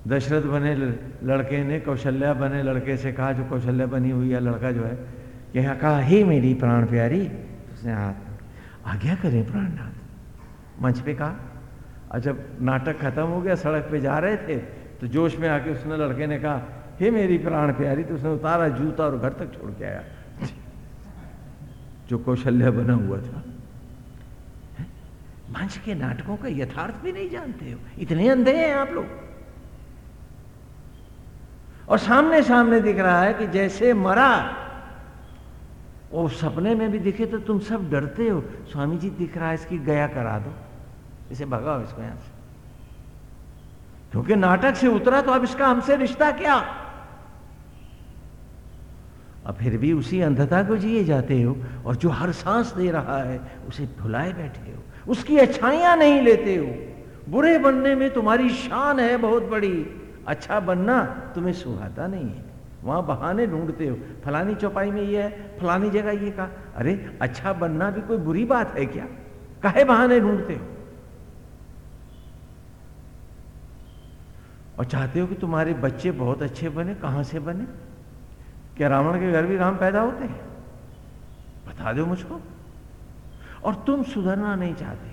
दशरथ बने लड़के ने, कौशल्या बने, लड़के से कहा, जो कौशल्या बनी हुई है, लड़का जो है कि यहाँ कहा, ही मेरी प्राण प्यारी, उसने हाथ आज्ञा करे प्राणनाथ। मंच पे कहा, और जब नाटक खत्म हो गया, सड़क पे जा रहे थे तो जोश में आके उसने, लड़के ने कहा, हे मेरी प्राण प्यारी तो उसने उतारा जूता और घर तक छोड़ के आया। जो कौशल्य बना हुआ था। मंच के नाटकों का यथार्थ भी नहीं जानते हो। इतने अंधे हैं आप लोग। और सामने सामने दिख रहा है कि जैसे मरा, वो सपने में भी दिखे तो तुम सब डरते हो। स्वामी जी दिख रहा है, इसकी गया करा दो। इसे भगाओ इसको यहाँ से। क्योंकि नाटक से उतरा तो अब इसका हमसे रिश्ता क्या? अब फिर भी उसी अंधता को जिए जाते हो और जो हर सांस दे रहा है, उसे भुलाए बैठे हो। उसकी अच्छाइयाँ नहीं लेते हो। बुरे बनने में तुम्हारी शान है बहुत बड़ी। अच्छा बनना तुम्हें सुहाता नहीं है। वहाँ बहाने ढूंढते हो। फलानी चौपाई में ये है, फलानी जगह ये कहा, अरे अच्छा बनना भी कोई बुरी बात है क्या? कहे बहाने ढूंढते हो? और चाहते हो कि तुम्हारे बच्चे बहुत अच्छे बने, कहाँ से बने? क्या रावण के घर भी राम पैदा होते हैं? बता दो मुझको। और तुम सुधरना नहीं चाहते।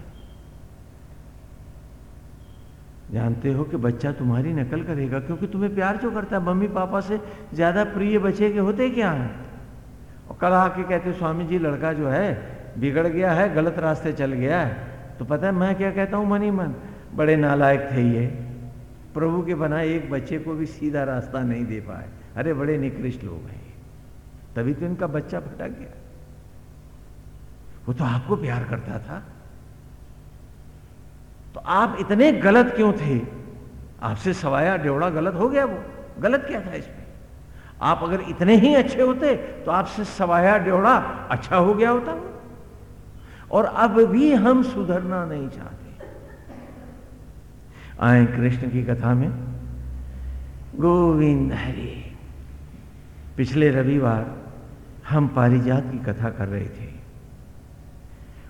जानते हो कि बच्चा तुम्हारी नकल करेगा, क्योंकि तुम्हें प्यार जो करता है? मम्मी पापा से ज़्यादा प्रिय बच्चे के होते क्या हैं? और कल आके कहते स्वामी जी लड़का जो है, बिगड़ गया है, गलत रास्ते चल गया है। तो पता है मैं क्या कहता हूँ, मनी मन। बड़े नालायक थे ये। प्रभु के बना एक बच्चे को भी सीधा रास्ता नहीं दे पाए। अरे बड़े निकृष्ट लोग हैं। तभी तो इनका बच्चा भटक गया। वो तो आपको प्यार करता था। तो आप इतने गलत क्यों थे? आपसे सवाया ड्योड़ा गलत हो गया वो। गलत क्या था इसमें? आप अगर इतने ही अच्छे होते तो आपसे सवाया ड्योड़ा अच्छा हो गया होता वो। और अब भी हम सुधरना नहीं चाहते। आए कृष्ण की कथा में। गोविंद हरे। पिछले रविवार हम पारिजात की कथा कर रहे थे।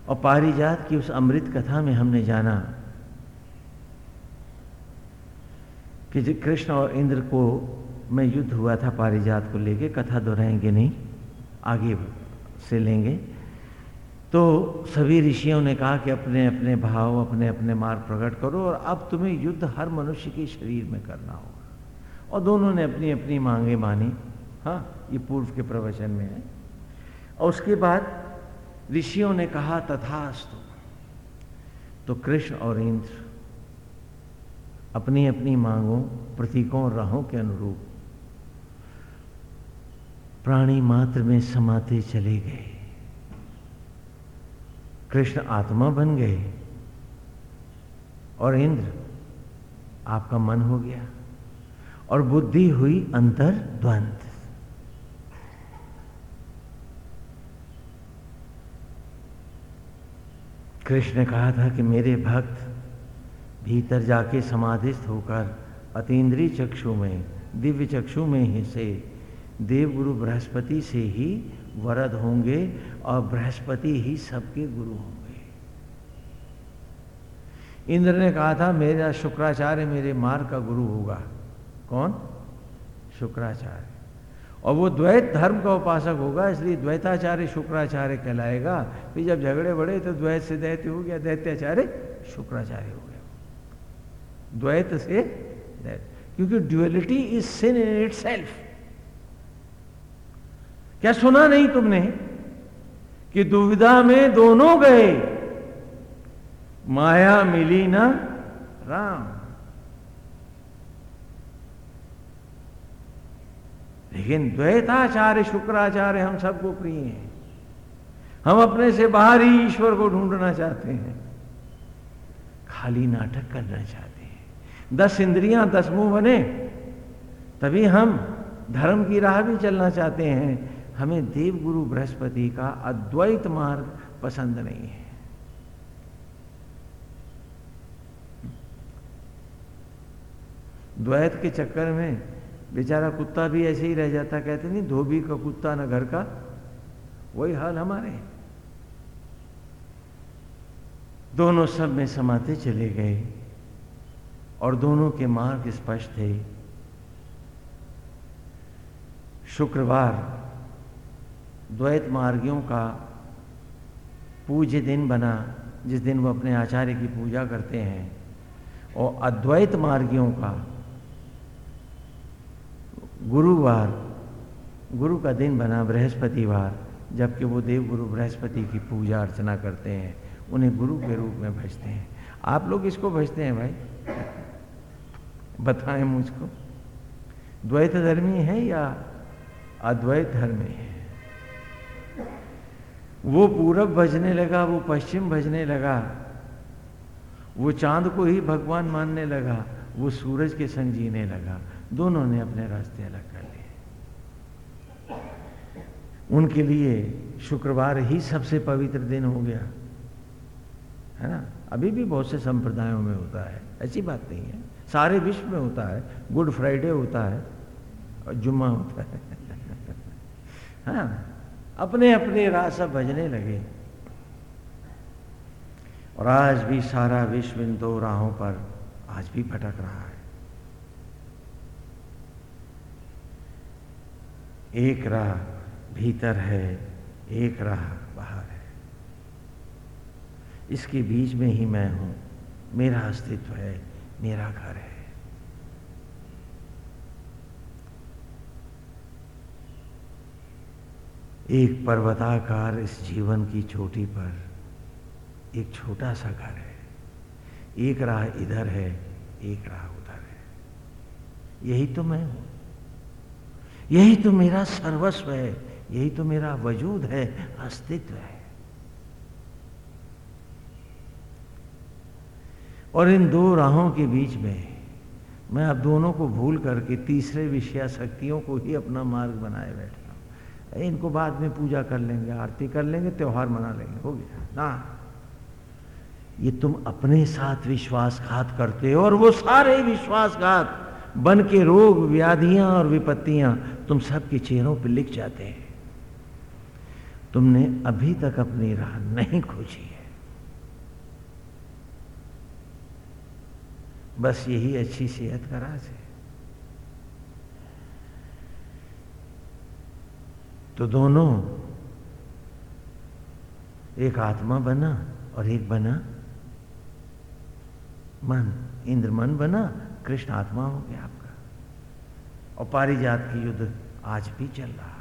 और पारिजात की उस अमृत कथा में हमने जाना कि कृष्ण और इंद्र को में युद्ध हुआ था पारिजात को लेके, कथा दोहराएँगे नहीं, आगे से लेंगे। तो सभी ऋषियों ने कहा कि अपने अपने भाव, अपने अपने मार्ग प्रकट करो और अब तुम्हें युद्ध हर मनुष्य के शरीर में करना होगा। और दोनों ने अपनी अपनी मांगे मानी। हाँ ये पूर्व के प्रवचन में है। और उसके बाद ऋषियों ने कहा, तथास्तु। तो कृष्ण और इंद्र अपनी अपनी मांगों, प्रतीकों और राहों के अनुरूप प्राणी मात्र में समाते चले गए। कृष्ण आत्मा बन गए और इंद्र, आपका मन हो गया और बुद्धि हुई अंतर द्वंद कृष्ण ने कहा था कि मेरे भक्त भीतर जाके समाधिस्थ होकर अतीन्द्रीय चक्षु में, दिव्य चक्षु में ही से, देवगुरु बृहस्पति से ही वरद होंगे और बृहस्पति ही सबके गुरु होंगे। इंद्र ने कहा था, मेरा शुक्राचार्य मेरे मार का गुरु होगा। कौन? शुक्राचार्य। और वो द्वैत धर्म का उपासक होगा, इसलिए द्वैताचार्य शुक्राचार्य कहलाएगा। फिर जब झगड़े बढ़े तो द्वैत से दैत्य हो गया, दैत्याचार्य शुक्राचार्य हो गया। द्वैत से दैत क्योंकि duality is sin in itself क्या सुना नहीं तुमने कि दुविधा में दोनों गए? माया मिली ना राम। लेकिन द्वैताचार्य शुक्राचार्य हम सबको प्रिय हैं। हम अपने से बाहर ही ईश्वर को ढूंढना चाहते हैं। खाली नाटक करना चाहते हैं। दस इंद्रियाँ, दस मुँह बने, तभी हम धर्म की राह भी चलना चाहते हैं। हमें देव गुरु बृहस्पति का अद्वैत मार्ग पसंद नहीं है। द्वैत के चक्कर में बेचारा कुत्ता भी ऐसे ही रह जाता, कहते, नहीं, धोबी का कुत्ता ना घर का, वही हाल हमारे दोनों सब में समाते चले गए और दोनों के मार्ग स्पष्ट थे। शुक्रवार, द्वैत मार्गियों का पूज्य दिन बना, जिस दिन वो अपने आचार्य की पूजा करते हैं, और अद्वैत मार्गियों का गुरुवार, गुरु का दिन बना बृहस्पतिवार, जबकि वो देव गुरु बृहस्पति की पूजा अर्चना करते हैं, उन्हें गुरु के रूप में भजते हैं। आप लोग इसको भजते हैं भाई? बताएँ मुझको। द्वैत धर्मी है या अद्वैत धर्मी है? वो पूरब भजने लगा, वो पश्चिम भजने लगा, वो चाँद को ही भगवान मानने लगा, वो सूरज के संग जीने लगा। दोनों ने अपने रास्ते अलग कर लिए। उनके लिए शुक्रवार ही सबसे पवित्र दिन हो गया। है ना? अभी भी बहुत से संप्रदायों में होता है। ऐसी बात नहीं है। सारे विश्व में होता है। गुड फ्राइडे होता है और जुम्मा होता है। हाँ अपने अपने सब भजने लगे। और आज भी सारा विश्व इन दो राहों पर आज भी भटक रहा है। एक राह भीतर है, एक राह बाहर है। इसके बीच में ही मैं हूँ। मेरा अस्तित्व है, मेरा घर है। एक पर्वताकार इस जीवन की चोटी पर एक छोटा सा घर है। एक राह इधर है, एक राह उधर है। यही तो मैं हूँ। यही तो मेरा सर्वस्व है, यही तो मेरा वजूद है, अस्तित्व है। और इन दो राहों के बीच में मैं अब दोनों को भूल करके तीसरे विषया शक्तियों को ही अपना मार्ग बनाए बैठा इनको बाद में पूजा कर लेंगे, आरती कर लेंगे, त्योहार मना लेंगे, हो गया। ना। ये तुम अपने साथ विश्वासघात करते हो और वो सारे विश्वासघात बन के रोग, व्याधियाँ और विपत्तियाँ तुम सबके चेहरों पर लिख जाते हैं। तुमने अभी तक अपनी राह नहीं खोजी है। बस यही अच्छी सेहत का राज है। तो दोनों एक आत्मा बना और एक बना मन। इंद्र मन बना, कृष्ण आत्मा हो गया। आपका और पारिजात की युद्ध आज भी चल रहा है।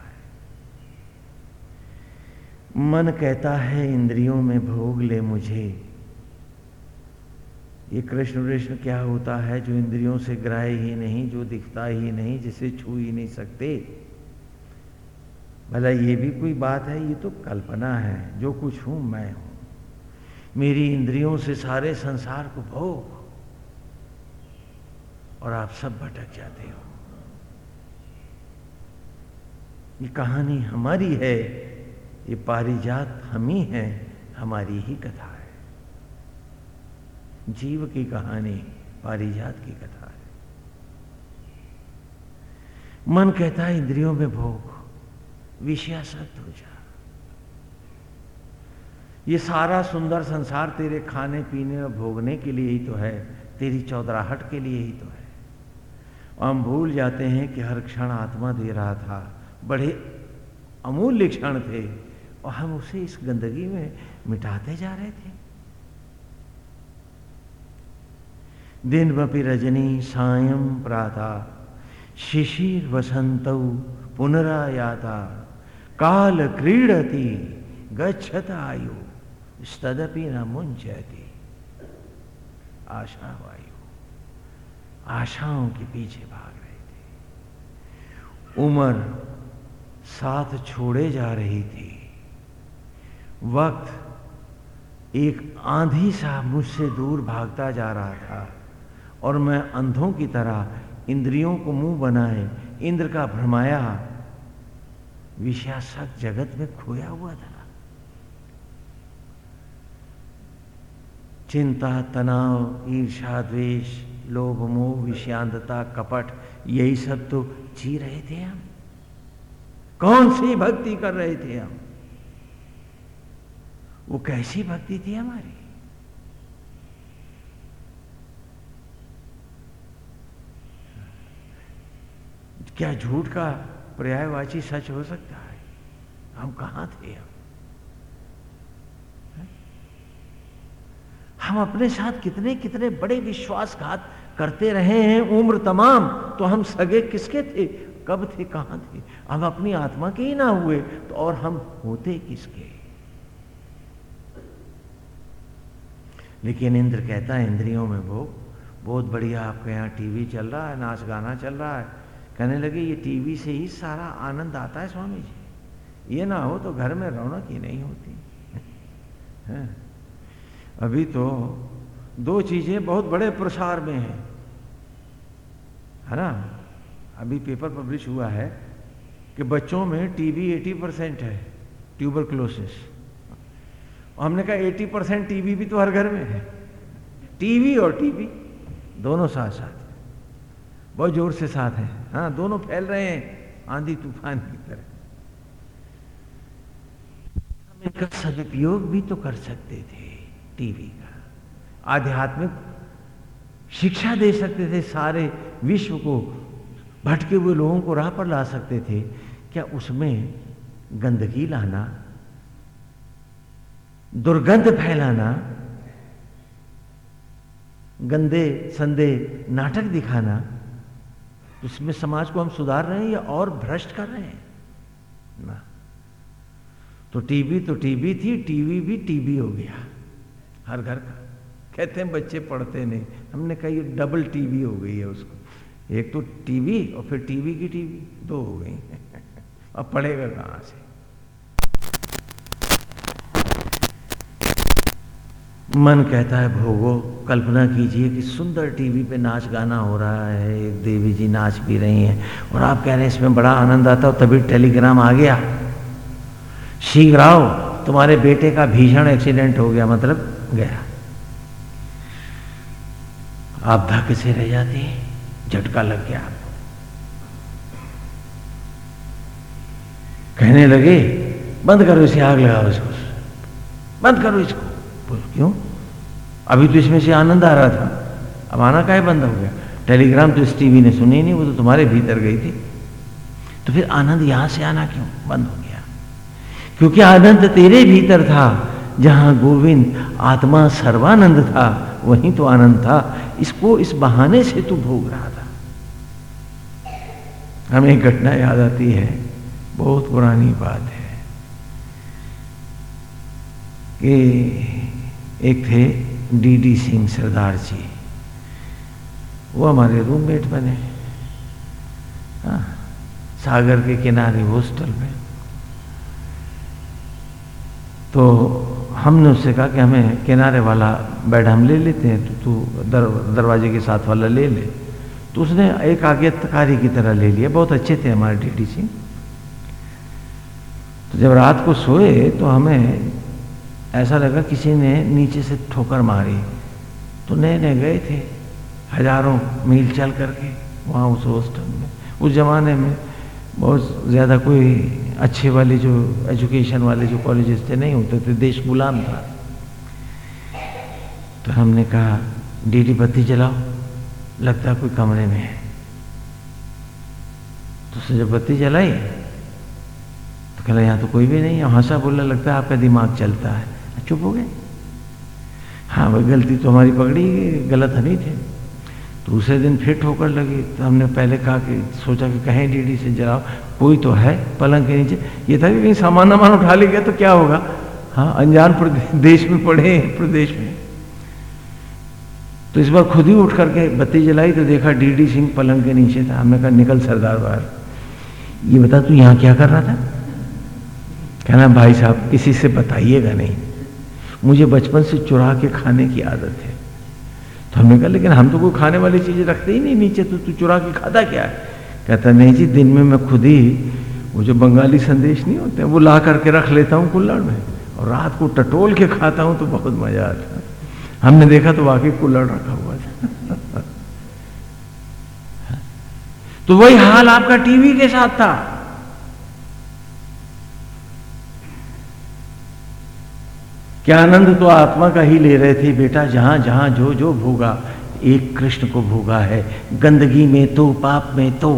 मन कहता है, इंद्रियों में भोग ले मुझे। ये कृष्ण कृष्ण क्या होता है जो इंद्रियों से ग्राह्य ही नहीं, जो दिखता ही नहीं, जिसे छू ही नहीं सकते? भला ये भी कोई बात है? ये तो कल्पना है, जो कुछ हूँ मैं हूँ। मेरी इंद्रियों से सारे संसार को भोग। और आप सब भटक जाते हो। ये कहानी हमारी है, ये पारिजात हम ही है हमारी ही कथा है। जीव की कहानी पारिजात की कथा है। मन कहता है, इंद्रियों में भोग, विषयासक्त हो जा। ये सारा सुंदर संसार तेरे खाने, पीने और भोगने के लिए ही तो है, तेरी चौधराहट के लिए ही तो है। और हम भूल जाते हैं कि हर क्षण आत्मा दे रहा था बड़े अमूल्य क्षण थे और हम उसे इस गंदगी में मिटाते जा रहे थे। दिन बपी रजनी सायं प्राता, शिशिर वसंत पुनरायाता, काल क्रीडती गच्छत आयु, स्तदपि न मुंचती आशा वायु, आशाओं के पीछे भाग रहे थे। उम्र साथ छोड़े जा रही थी। वक्त एक आंधी सा मुझसे दूर भागता जा रहा था और मैं अंधों की तरह इंद्रियों को मुँह बनाए, इंद्र का भ्रमाया विषयासक जगत में खोया हुआ था। चिंता, तनाव ईर्षा द्वेष, लोभ, मोह विषांतता कपट, यही सब तो जी रहे थे हम। कौन सी भक्ति कर रहे थे हम? वो कैसी भक्ति थी हमारी? क्या झूठ का पर्यायवाची सच हो सकता है? हम कहाँ थे हम हम अपने साथ कितने कितने बड़े विश्वासघात करते रहे हैं, उम्र तमाम तो हम सगे किसके थे? कब थे, कहाँ थे? हम अपनी आत्मा के ही ना हुए तो और हम होते किसके? लेकिन इंद्र कहता है, इंद्रियों में भोग, बहुत बढ़िया आपके यहाँ टीवी चल रहा है, नाच गाना चल रहा है। कहने लगे, ये टीवी से ही सारा आनंद आता है स्वामी जी ये ना हो तो घर में रौनक ही नहीं होती। है? अभी तो दो चीज़ें बहुत बड़े प्रसार में हैं। है ना? अभी पेपर पब्लिश हुआ है कि बच्चों में टीबी 80 परसेंट है ट्यूबर क्लोसिस हमने कहा 80 परसेंट टीबी भी तो हर घर में है। टीवी और टीबी दोनों साथ साथ बहुत ज़ोर से साथ हैं। हाँ दोनों फैल रहे हैं, आंधी तूफ़ान की तरह। हम इनका सदुपयोग भी तो कर सकते थे टीवी का। आध्यात्मिक शिक्षा दे सकते थे सारे विश्व को भटके हुए लोगों को राह पर ला सकते थे, क्या उसमें गंदगी लाना, दुर्गंध फैलाना, गंदे, संदे नाटक दिखाना, उसमें समाज को हम सुधार रहे हैं या और भ्रष्ट कर रहे हैं? ना। तो टीवी तो टीवी थी, टीवी भी टीवी हो गया, हर घर का। कहते हैं बच्चे पढ़ते नहीं, हमने कहा डबल टीवी हो गई है उसको। एक तो टीवी और फिर टीवी की टीवी, दो हो गई। अब पढ़ेगा कहाँ से? मन कहता है, भोगो, कल्पना कीजिए कि सुंदर टीवी पे नाच गाना हो रहा है, एक देवी जी नाच भी रही हैं और आप कह रहे हैं, इसमें बड़ा आनंद आता और तभी टेलीग्राम आ गया। शीघ्र आओ, तुम्हारे बेटे का भीषण एक्सीडेंट हो गया मतलब गया। आप धक से रह जाती झटका लग गया कहने लगे, बंद करो इसे, आग लगाओ इसको बंद करो इसको। बोल, क्यों? अभी तो इसमें से आनंद आ रहा था। अब आना का बंद हो गया? टेलीग्राम तो इस टीवी ने सुनी नहीं, वो तो तुम्हारे भीतर गई थी। तो फिर आनंद यहाँ से आना क्यों? बंद हो गया। क्योंकि आनंद तेरे भीतर था, जहाँ गोविंद, आत्मा सर्वानंद था, वहीं तो आनंद था। इसको इस बहाने से तू भोग रहा था। हमें एक घटना याद आती है। बहुत पुरानी बात है कि एक थे डीडी सिंह सरदार जी। वो हमारे रूममेट बने। हाँ, सागर के किनारे हॉस्टल में। तो हमने उससे कहा कि हमें किनारे वाला बेड हम ले लेते हैं तो तू दर, दरवाजे के साथ वाला ले ले। तो उसने एक आज्ञाकारी की तरह ले लिया। बहुत अच्छे थे हमारे डीडी सिंह तो जब रात को सोए तो हमें ऐसा लगा किसी ने नीचे से ठोकर मारी। तो नए नए गए थे, हज़ारों मील चल करके वहाँ उस हॉस्टल में। उस जमाने में बहुत ज़्यादा कोई अच्छे वाले जो एजुकेशन वाले जो कॉलेजेस थे नहीं होते थे, देश गुलाम था। तो हमने कहा डीडी बत्ती जलाओ। लगता कोई कमरे में है। तो उसने जब बत्ती जलाई तो कहला यहाँ तो कोई भी नहीं है। हंसा बोलने लगता है, आपका दिमाग चलता है। चुप हो गए? हाँ भाई, गलती तो हमारी पकड़ी गलत नहीं थे। दूसरे दिन फिर ठोकर लगी। तो हमने पहले कहा कि, सोचा कि कहें, डीडी से जलाओ, कोई तो है पलंग के नीचे। ये था कि कहीं सामान नामान उठा ले गया तो क्या होगा? हाँ अनजान देश में पढ़े प्रदेश में। तो इस बार खुद ही उठ करके बत्ती जलाई तो देखा डीडी सिंह पलंग के नीचे था। हमने कहा, निकल सरदार बाहर। ये बता, तू यहाँ क्या कर रहा था? कहना, भाई साहब, किसी से बताइएगा नहीं। मुझे बचपन से चुरा के खाने की आदत है। तो हमने कहा, लेकिन हम तो कोई खाने वाली चीज़ें रखते ही नहीं नीचे तो तू चुरा के खाता क्या है? कहता, नहीं जी, दिन में मैं खुद ही, वो जो बंगाली संदेश नहीं होते वो ला करके रख लेता हूँ कुल्लड़ में और रात को टटोल के खाता हूँ तो बहुत मज़ा आता हमने देखा तो वाकई कुल्लड़ रखा हुआ था। तो वही हाल आपका टीवी के साथ था। क्या आनंद तो आत्मा का ही ले रहे थे बेटा, जहाँ जहाँ जो जो भोगा, एक कृष्ण को भोगा है। गंदगी में तो पाप में तो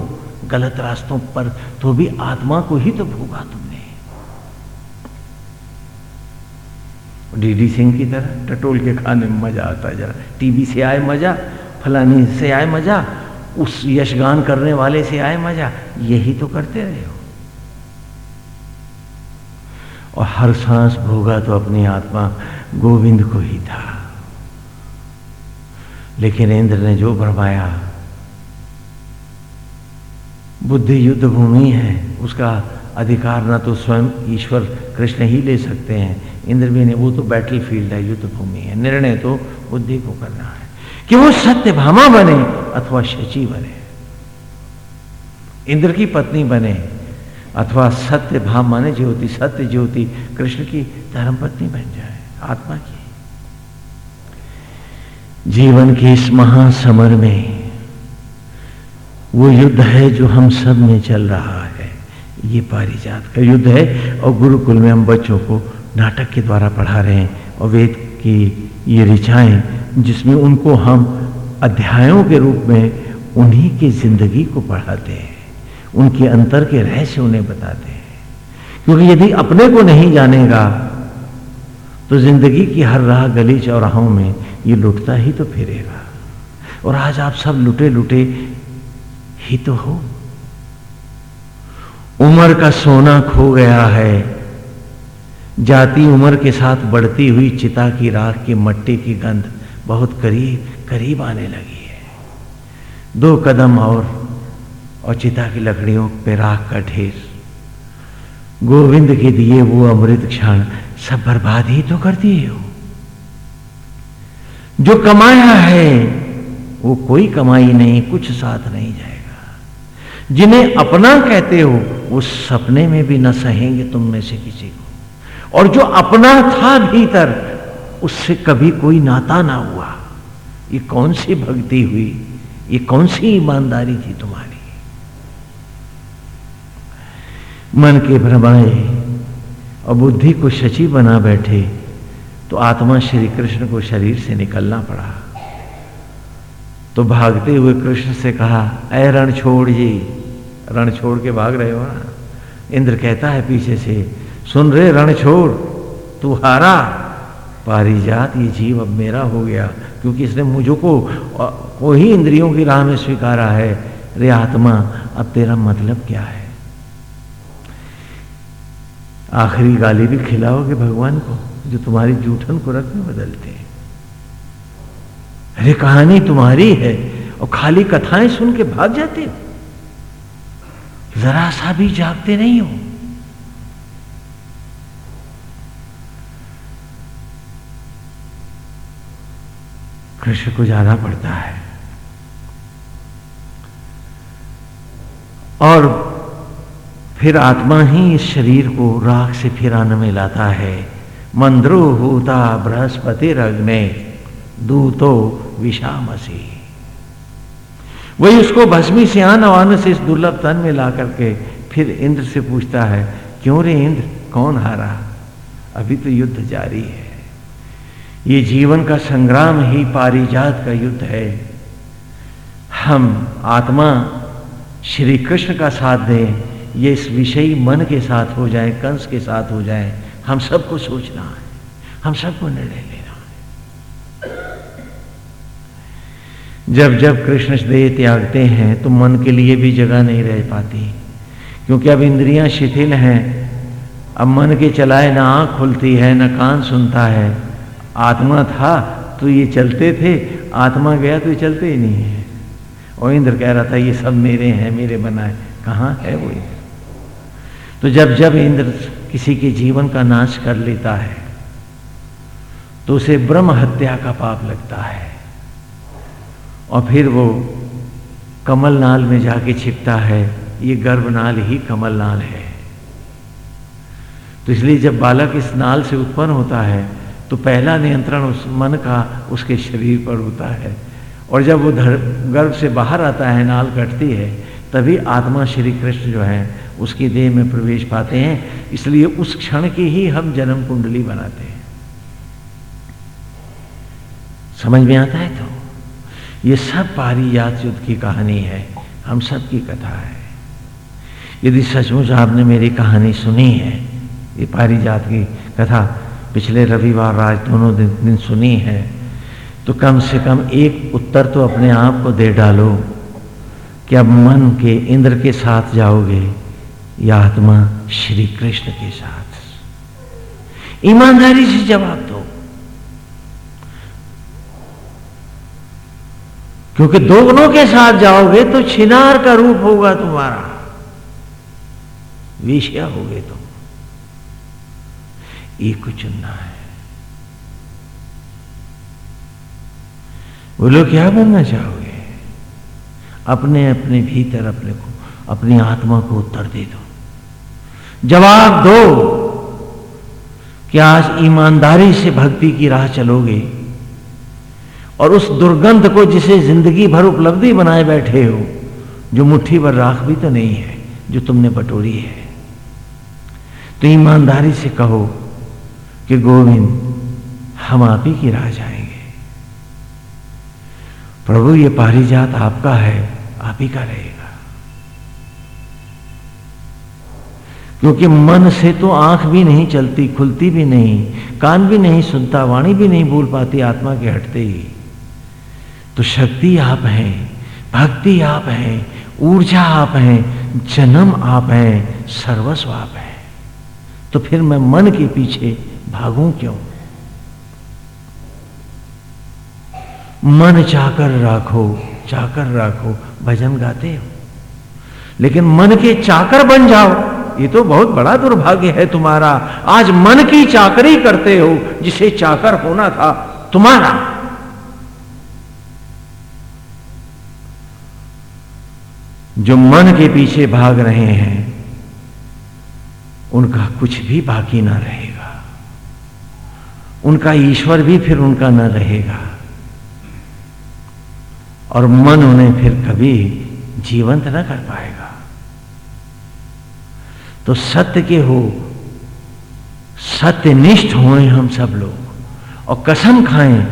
गलत रास्तों पर तो भी आत्मा को ही तो भोगा तुमने। डीडी सिंह की तरह, टटोल के खाने में मज़ा आता जरा। टीवी से आए मज़ा, फलानी से आए मज़ा, उस यशगान करने वाले से आए मज़ा, यही तो करते रहे हो। और हर सांस भोगा तो अपनी आत्मा गोविंद को ही था। लेकिन इंद्र ने जो भरमाया बुद्धि युद्ध भूमि है, उसका अधिकार ना तो स्वयं ईश्वर कृष्ण ही ले सकते हैं। इंद्र भी नहीं वो तो बैटल फ़ील्ड है युद्ध भूमि है। निर्णय तो बुद्धि को करना है। कि वो सत्य भामा बने अथवा शची बने। इंद्र की पत्नी बने अथवा सत्य भाव माने ज्योति, सत्य ज्योति कृष्ण की धर्म पत्नी बन जाए, आत्मा की। जीवन के इस महासमर में वो युद्ध है जो हम सब में चल रहा है। ये पारिजात का युद्ध है और गुरुकुल में हम बच्चों को नाटक के द्वारा पढ़ा रहे हैं और वेद की ये ऋचाएँ, जिसमें उनको हम अध्यायों के रूप में उन्हीं की ज़िंदगी को पढ़ाते हैं, उनके अंतर के रहस्य उन्हें बताते हैं। क्योंकि यदि अपने को नहीं जानेगा तो ज़िंदगी की हर राह गली चौराहों में ये लुटता ही तो फिरेगा। और आज आप सब लुटे लुटे ही तो हो उम्र का सोना खो गया है। जाती उम्र के साथ बढ़ती हुई चिता की राख की मट्टी की गंध बहुत करीब करीब आने लगी है। दो कदम और और चिता की लकड़ियों पे राख का ढेर। गोविंद के दिए वो अमृत क्षण सब बर्बाद ही तो कर दिए हो। जो कमाया है, वो कोई कमाई नहीं, कुछ साथ नहीं जाएगा। जिन्हें अपना कहते हो, वो सपने में भी न सहेंगे तुम में से किसी को। और जो अपना था भीतर, उससे कभी कोई नाता ना हुआ। ये कौन सी भक्ति हुई? ये कौन सी ईमानदारी थी तुम्हारी? मन के भ्रमाए और बुद्धि को शची बना बैठे तो आत्मा श्री कृष्ण को शरीर से निकलना पड़ा। तो भागते हुए कृष्ण से कहा अय रण छोड़ जी रण छोड़ के भाग रहे हो ना इंद्र कहता है पीछे से, सुन रहे रण छोड़ तू हारा पारिजात ये जीव अब मेरा हो गया, क्योंकि इसने मुझको, को ही इंद्रियों की राह में स्वीकारा है। रे आत्मा, अब तेरा मतलब क्या है? आखिरी गाली भी खिलाओगे भगवान को, जो तुम्हारी जूठन को रख में बदलते हैं। अरे कहानी तुम्हारी है, और खाली कथाएँ सुन के भाग जाते हो। जरा सा भी जागते नहीं हो। कृष्ण को जाना पड़ता है। और फिर आत्मा ही इस शरीर को राख से फिर आने में लाता है। मंद्रो होता बृहस्पति रग्ने दूतो विषामसी। वही उसको भस्मी से आन आन से इस दुर्लभ तन में ला करके फिर इंद्र से पूछता है, क्यों रे इंद्र? कौन हारा? अभी तो युद्ध जारी है। ये जीवन का संग्राम ही पारिजात का युद्ध है। हम आत्मा श्री कृष्ण का साथ दें, ये इस विषयी मन के साथ हो जाए, कंस के साथ हो जाए, हम सबको सोचना है, हम सबको निर्णय लेना है जब जब कृष्ण देह त्यागते हैं तो मन के लिए भी जगह नहीं रह पाती। क्योंकि अब इंद्रियाँ शिथिल हैं, अब मन के चलाए ना आँख खुलती है, ना कान सुनता है। आत्मा था तो ये चलते थे, आत्मा गया तो ये चलते ही नहीं है। और इंद्र कह रहा था, ये सब मेरे हैं, मेरे बनाए कहाँ है वो इंद्र? तो जब जब इंद्र किसी के जीवन का नाश कर लेता है तो उसे ब्रह्म हत्या का पाप लगता है। और फिर वो कमल नाल में जाके छिपता है। ये गर्भनाल ही कमल नाल है। तो इसलिए जब बालक इस नाल से उत्पन्न होता है तो पहला नियंत्रण उस मन का उसके शरीर पर होता है। और जब वो गर्भ से बाहर आता है, नाल कटती है, तभी आत्मा श्री कृष्ण जो है, उसकी देह में प्रवेश पाते हैं। इसलिए उस क्षण की ही हम जन्म कुंडली बनाते हैं। समझ में आता है तो? ये सब पारिजात युद्ध की कहानी है। हम सब की कथा है। यदि सचमुच आपने मेरी कहानी सुनी है ये पारिजात की कथा पिछले रविवार राज दोनों दिन, दिन सुनी है तो कम से कम एक उत्तर तो अपने आप को दे डालो कि अब मन के इंद्र के साथ जाओगे या आत्मा श्री कृष्ण के साथ। ईमानदारी से जवाब दो। क्योंकि दोनों के साथ जाओगे तो छिनार का रूप होगा तुम्हारा। विषया होगे तुम। एक चुनना है। बोलो, क्या बनना चाहोगे? अपने अपने भीतर अपने को, अपनी आत्मा को उत्तर दे दो। जवाब दो कि आज ईमानदारी से भक्ति की राह चलोगे और उस दुर्गंध को जिसे ज़िंदगी भर उपलब्धि बनाए बैठे हो, जो मुट्ठी भर राख भी तो नहीं है, जो तुमने बटोरी है। तो ईमानदारी से कहो कि गोविंद, हम आप ही की राह जाएँगे। प्रभु, ये पारिजात आपका है, आप ही का रहेगा। क्योंकि मन से तो आँख भी नहीं चलती, खुलती भी नहीं, कान भी नहीं सुनता, वाणी भी नहीं भूल पाती, आत्मा के हटते ही। तो शक्ति आप हैं, भक्ति आप हैं, ऊर्जा आप हैं, जन्म आप हैं, सर्वस्व आप हैं। तो फिर मैं मन के पीछे भागूं क्यों? मन चाकर राखो चाकर राखो, भजन गाते हो। लेकिन मन के चाकर बन जाओ, ये तो बहुत बड़ा दुर्भाग्य है तुम्हारा। आज मन की चाकरी करते हो, जिसे चाकर होना था तुम्हारा। जो मन के पीछे भाग रहे हैं, उनका कुछ भी बाकी ना रहेगा। उनका ईश्वर भी फिर उनका न रहेगा। और मन उन्हें फिर कभी जीवंत न कर पाएगा। तो सत्य के हो, सत्यनिष्ठ होए हम सब लोग, और कसम खाएँ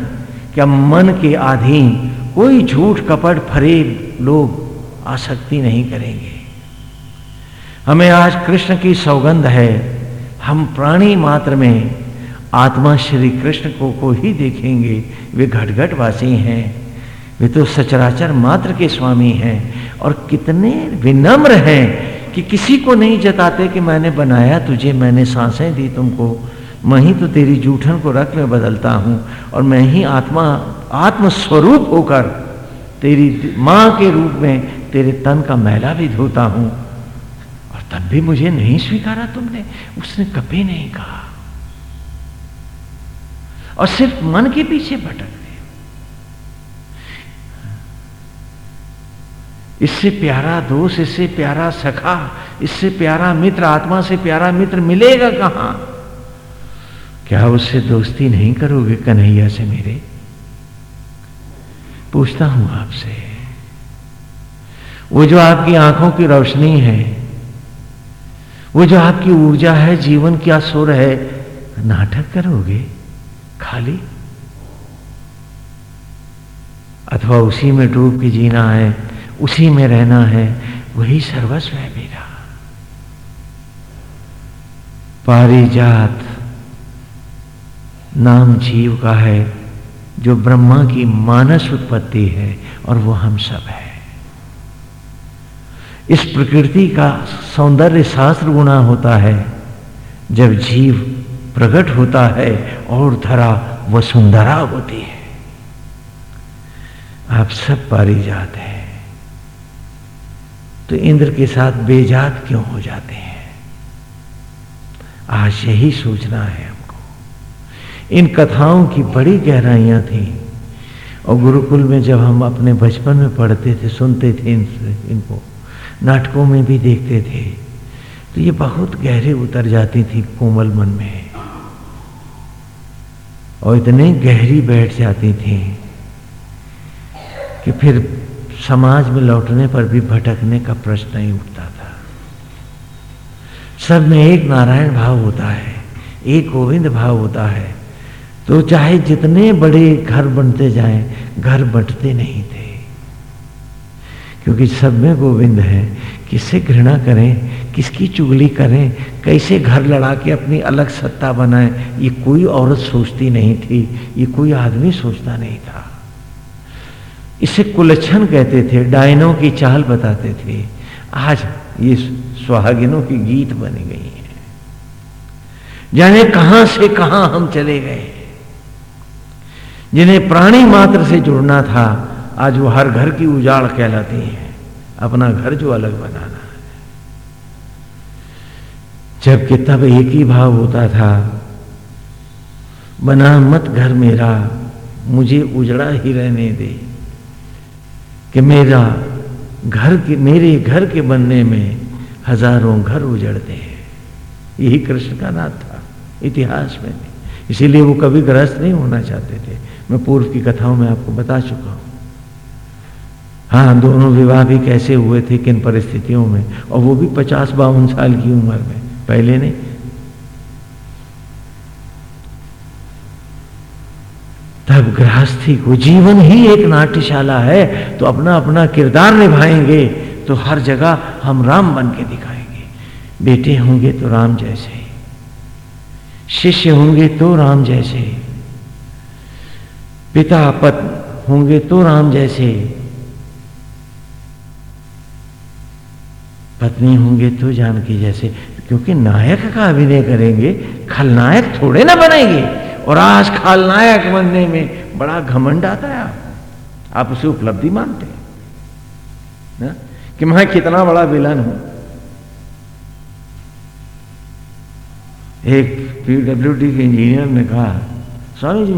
कि अब मन के अधीन कोई झूठ, कपट, फरेब लोग आसक्ति नहीं करेंगे। हमें आज कृष्ण की सौगंध है। हम प्राणी मात्र में आत्मा श्री कृष्ण को को ही देखेंगे। वे घटघट वासी हैं। वे तो सचराचर मात्र के स्वामी हैं। और कितने विनम्र हैं कि किसी को नहीं जताते कि मैंने बनाया तुझे, मैंने साँसें दी तुमको। मैं ही तो तेरी जूठन को रख में बदलता हूँ और मैं ही आत्मा, आत्मस्वरूप होकर तेरी माँ के रूप में तेरे तन का मैला भी धोता हूँ। और तब भी मुझे नहीं स्वीकारा तुमने। उसने कभी नहीं कहा। और सिर्फ़ मन के पीछे भटक रहे इससे प्यारा दोस्त, इससे प्यारा सखा, इससे प्यारा मित्र, आत्मा से प्यारा मित्र मिलेगा कहाँ? क्या उससे दोस्ती नहीं करोगे कन्हैया से मेरे? पूछता हूँ आपसे, वो जो आपकी आँखों की रोशनी है, वो जो आपकी ऊर्जा है, जीवन क्या सुर है, नाटक करोगे? खाली? अथवा उसी में डूब के जीना है, उसी में रहना है, वही सर्वस्व है मेरा। पारिजात नाम जीव का है जो ब्रह्मा की मानस उत्पत्ति है और वो हम सब है। इस प्रकृति का सौंदर्य शास्त्र गुणा होता है। जब जीव प्रकट होता है और धरा वसुंधरा होती है। आप सब पारी जाते हैं। तो इंद्र के साथ बेजात क्यों हो जाते हैं? आज यही सोचना है इन कथाओं की बड़ी गहराइयाँ थी। और गुरुकुल में जब हम अपने बचपन में पढ़ते थे सुनते थे इन, इनको नाटकों में भी देखते थे तो ये बहुत गहरे उतर जाती थी कोमल मन में। और इतने गहरी बैठ जाती थी कि फिर समाज में लौटने पर भी भटकने का प्रश्न नहीं उठता था। सब में एक नारायण भाव होता है एक गोविंद भाव होता है तो चाहे जितने बड़े घर बनते जाएँ, घर बंटते नहीं थे। क्योंकि सब में गोविंद है किससे घृणा करें, किसकी चुगली करें, कैसे घर लड़ा के अपनी अलग सत्ता बनाएँ, ये कोई औरत सोचती नहीं थी, ये कोई आदमी सोचता नहीं था। इसे कुलच्छन कहते थे, डायनों की चाल बताते थे। आज ये सुहागिनों की गीत बन गई है। जाने कहाँ से कहाँ हम चले गए जिन्हें प्राणी मात्र से जुड़ना था, आज वो हर घर की उजाड़ कहलाती है। अपना घर जो अलग बनाना है। जबकि तब एक ही भाव होता था, बना मत घर मेरा, मुझे उजड़ा ही रहने दे, कि मेरा घर के, मेरे घर के बनने में हज़ारों घर उजड़ते हैं। यही कृष्ण का नाथ था, इतिहास में। इसीलिए वो कभी ग्रस्त नहीं होना चाहते थे। मैं पूर्व की कथाओं में आपको बता चुका हूँ। हाँ दोनों विवाह भी कैसे हुए थे, किन परिस्थितियों में, और वो भी पचास बावन साल की उम्र में, पहले नहीं। तब गृहस्थी को जीवन ही एक नाट्यशाला है तो अपना अपना किरदार निभाएँगे तो हर जगह हम राम बन के दिखाएँगे। बेटे होंगे तो राम जैसे, शिष्य होंगे तो राम जैसे पिता पत होंगे तो राम जैसे। पत्नी होंगे तो जानकी जैसे। क्योंकि नायक का अभिनय करेंगे, खलनायक थोड़े ना बनेंगे। और आज खलनायक बनने में बड़ा घमंड आता है आप। आप उसे उपलब्धि मानते हैं। ना? कि मैं कितना बड़ा विलन हूँ। एक पीडब्ल्यूडी के इंजीनियर ने कहा, स्वामी जी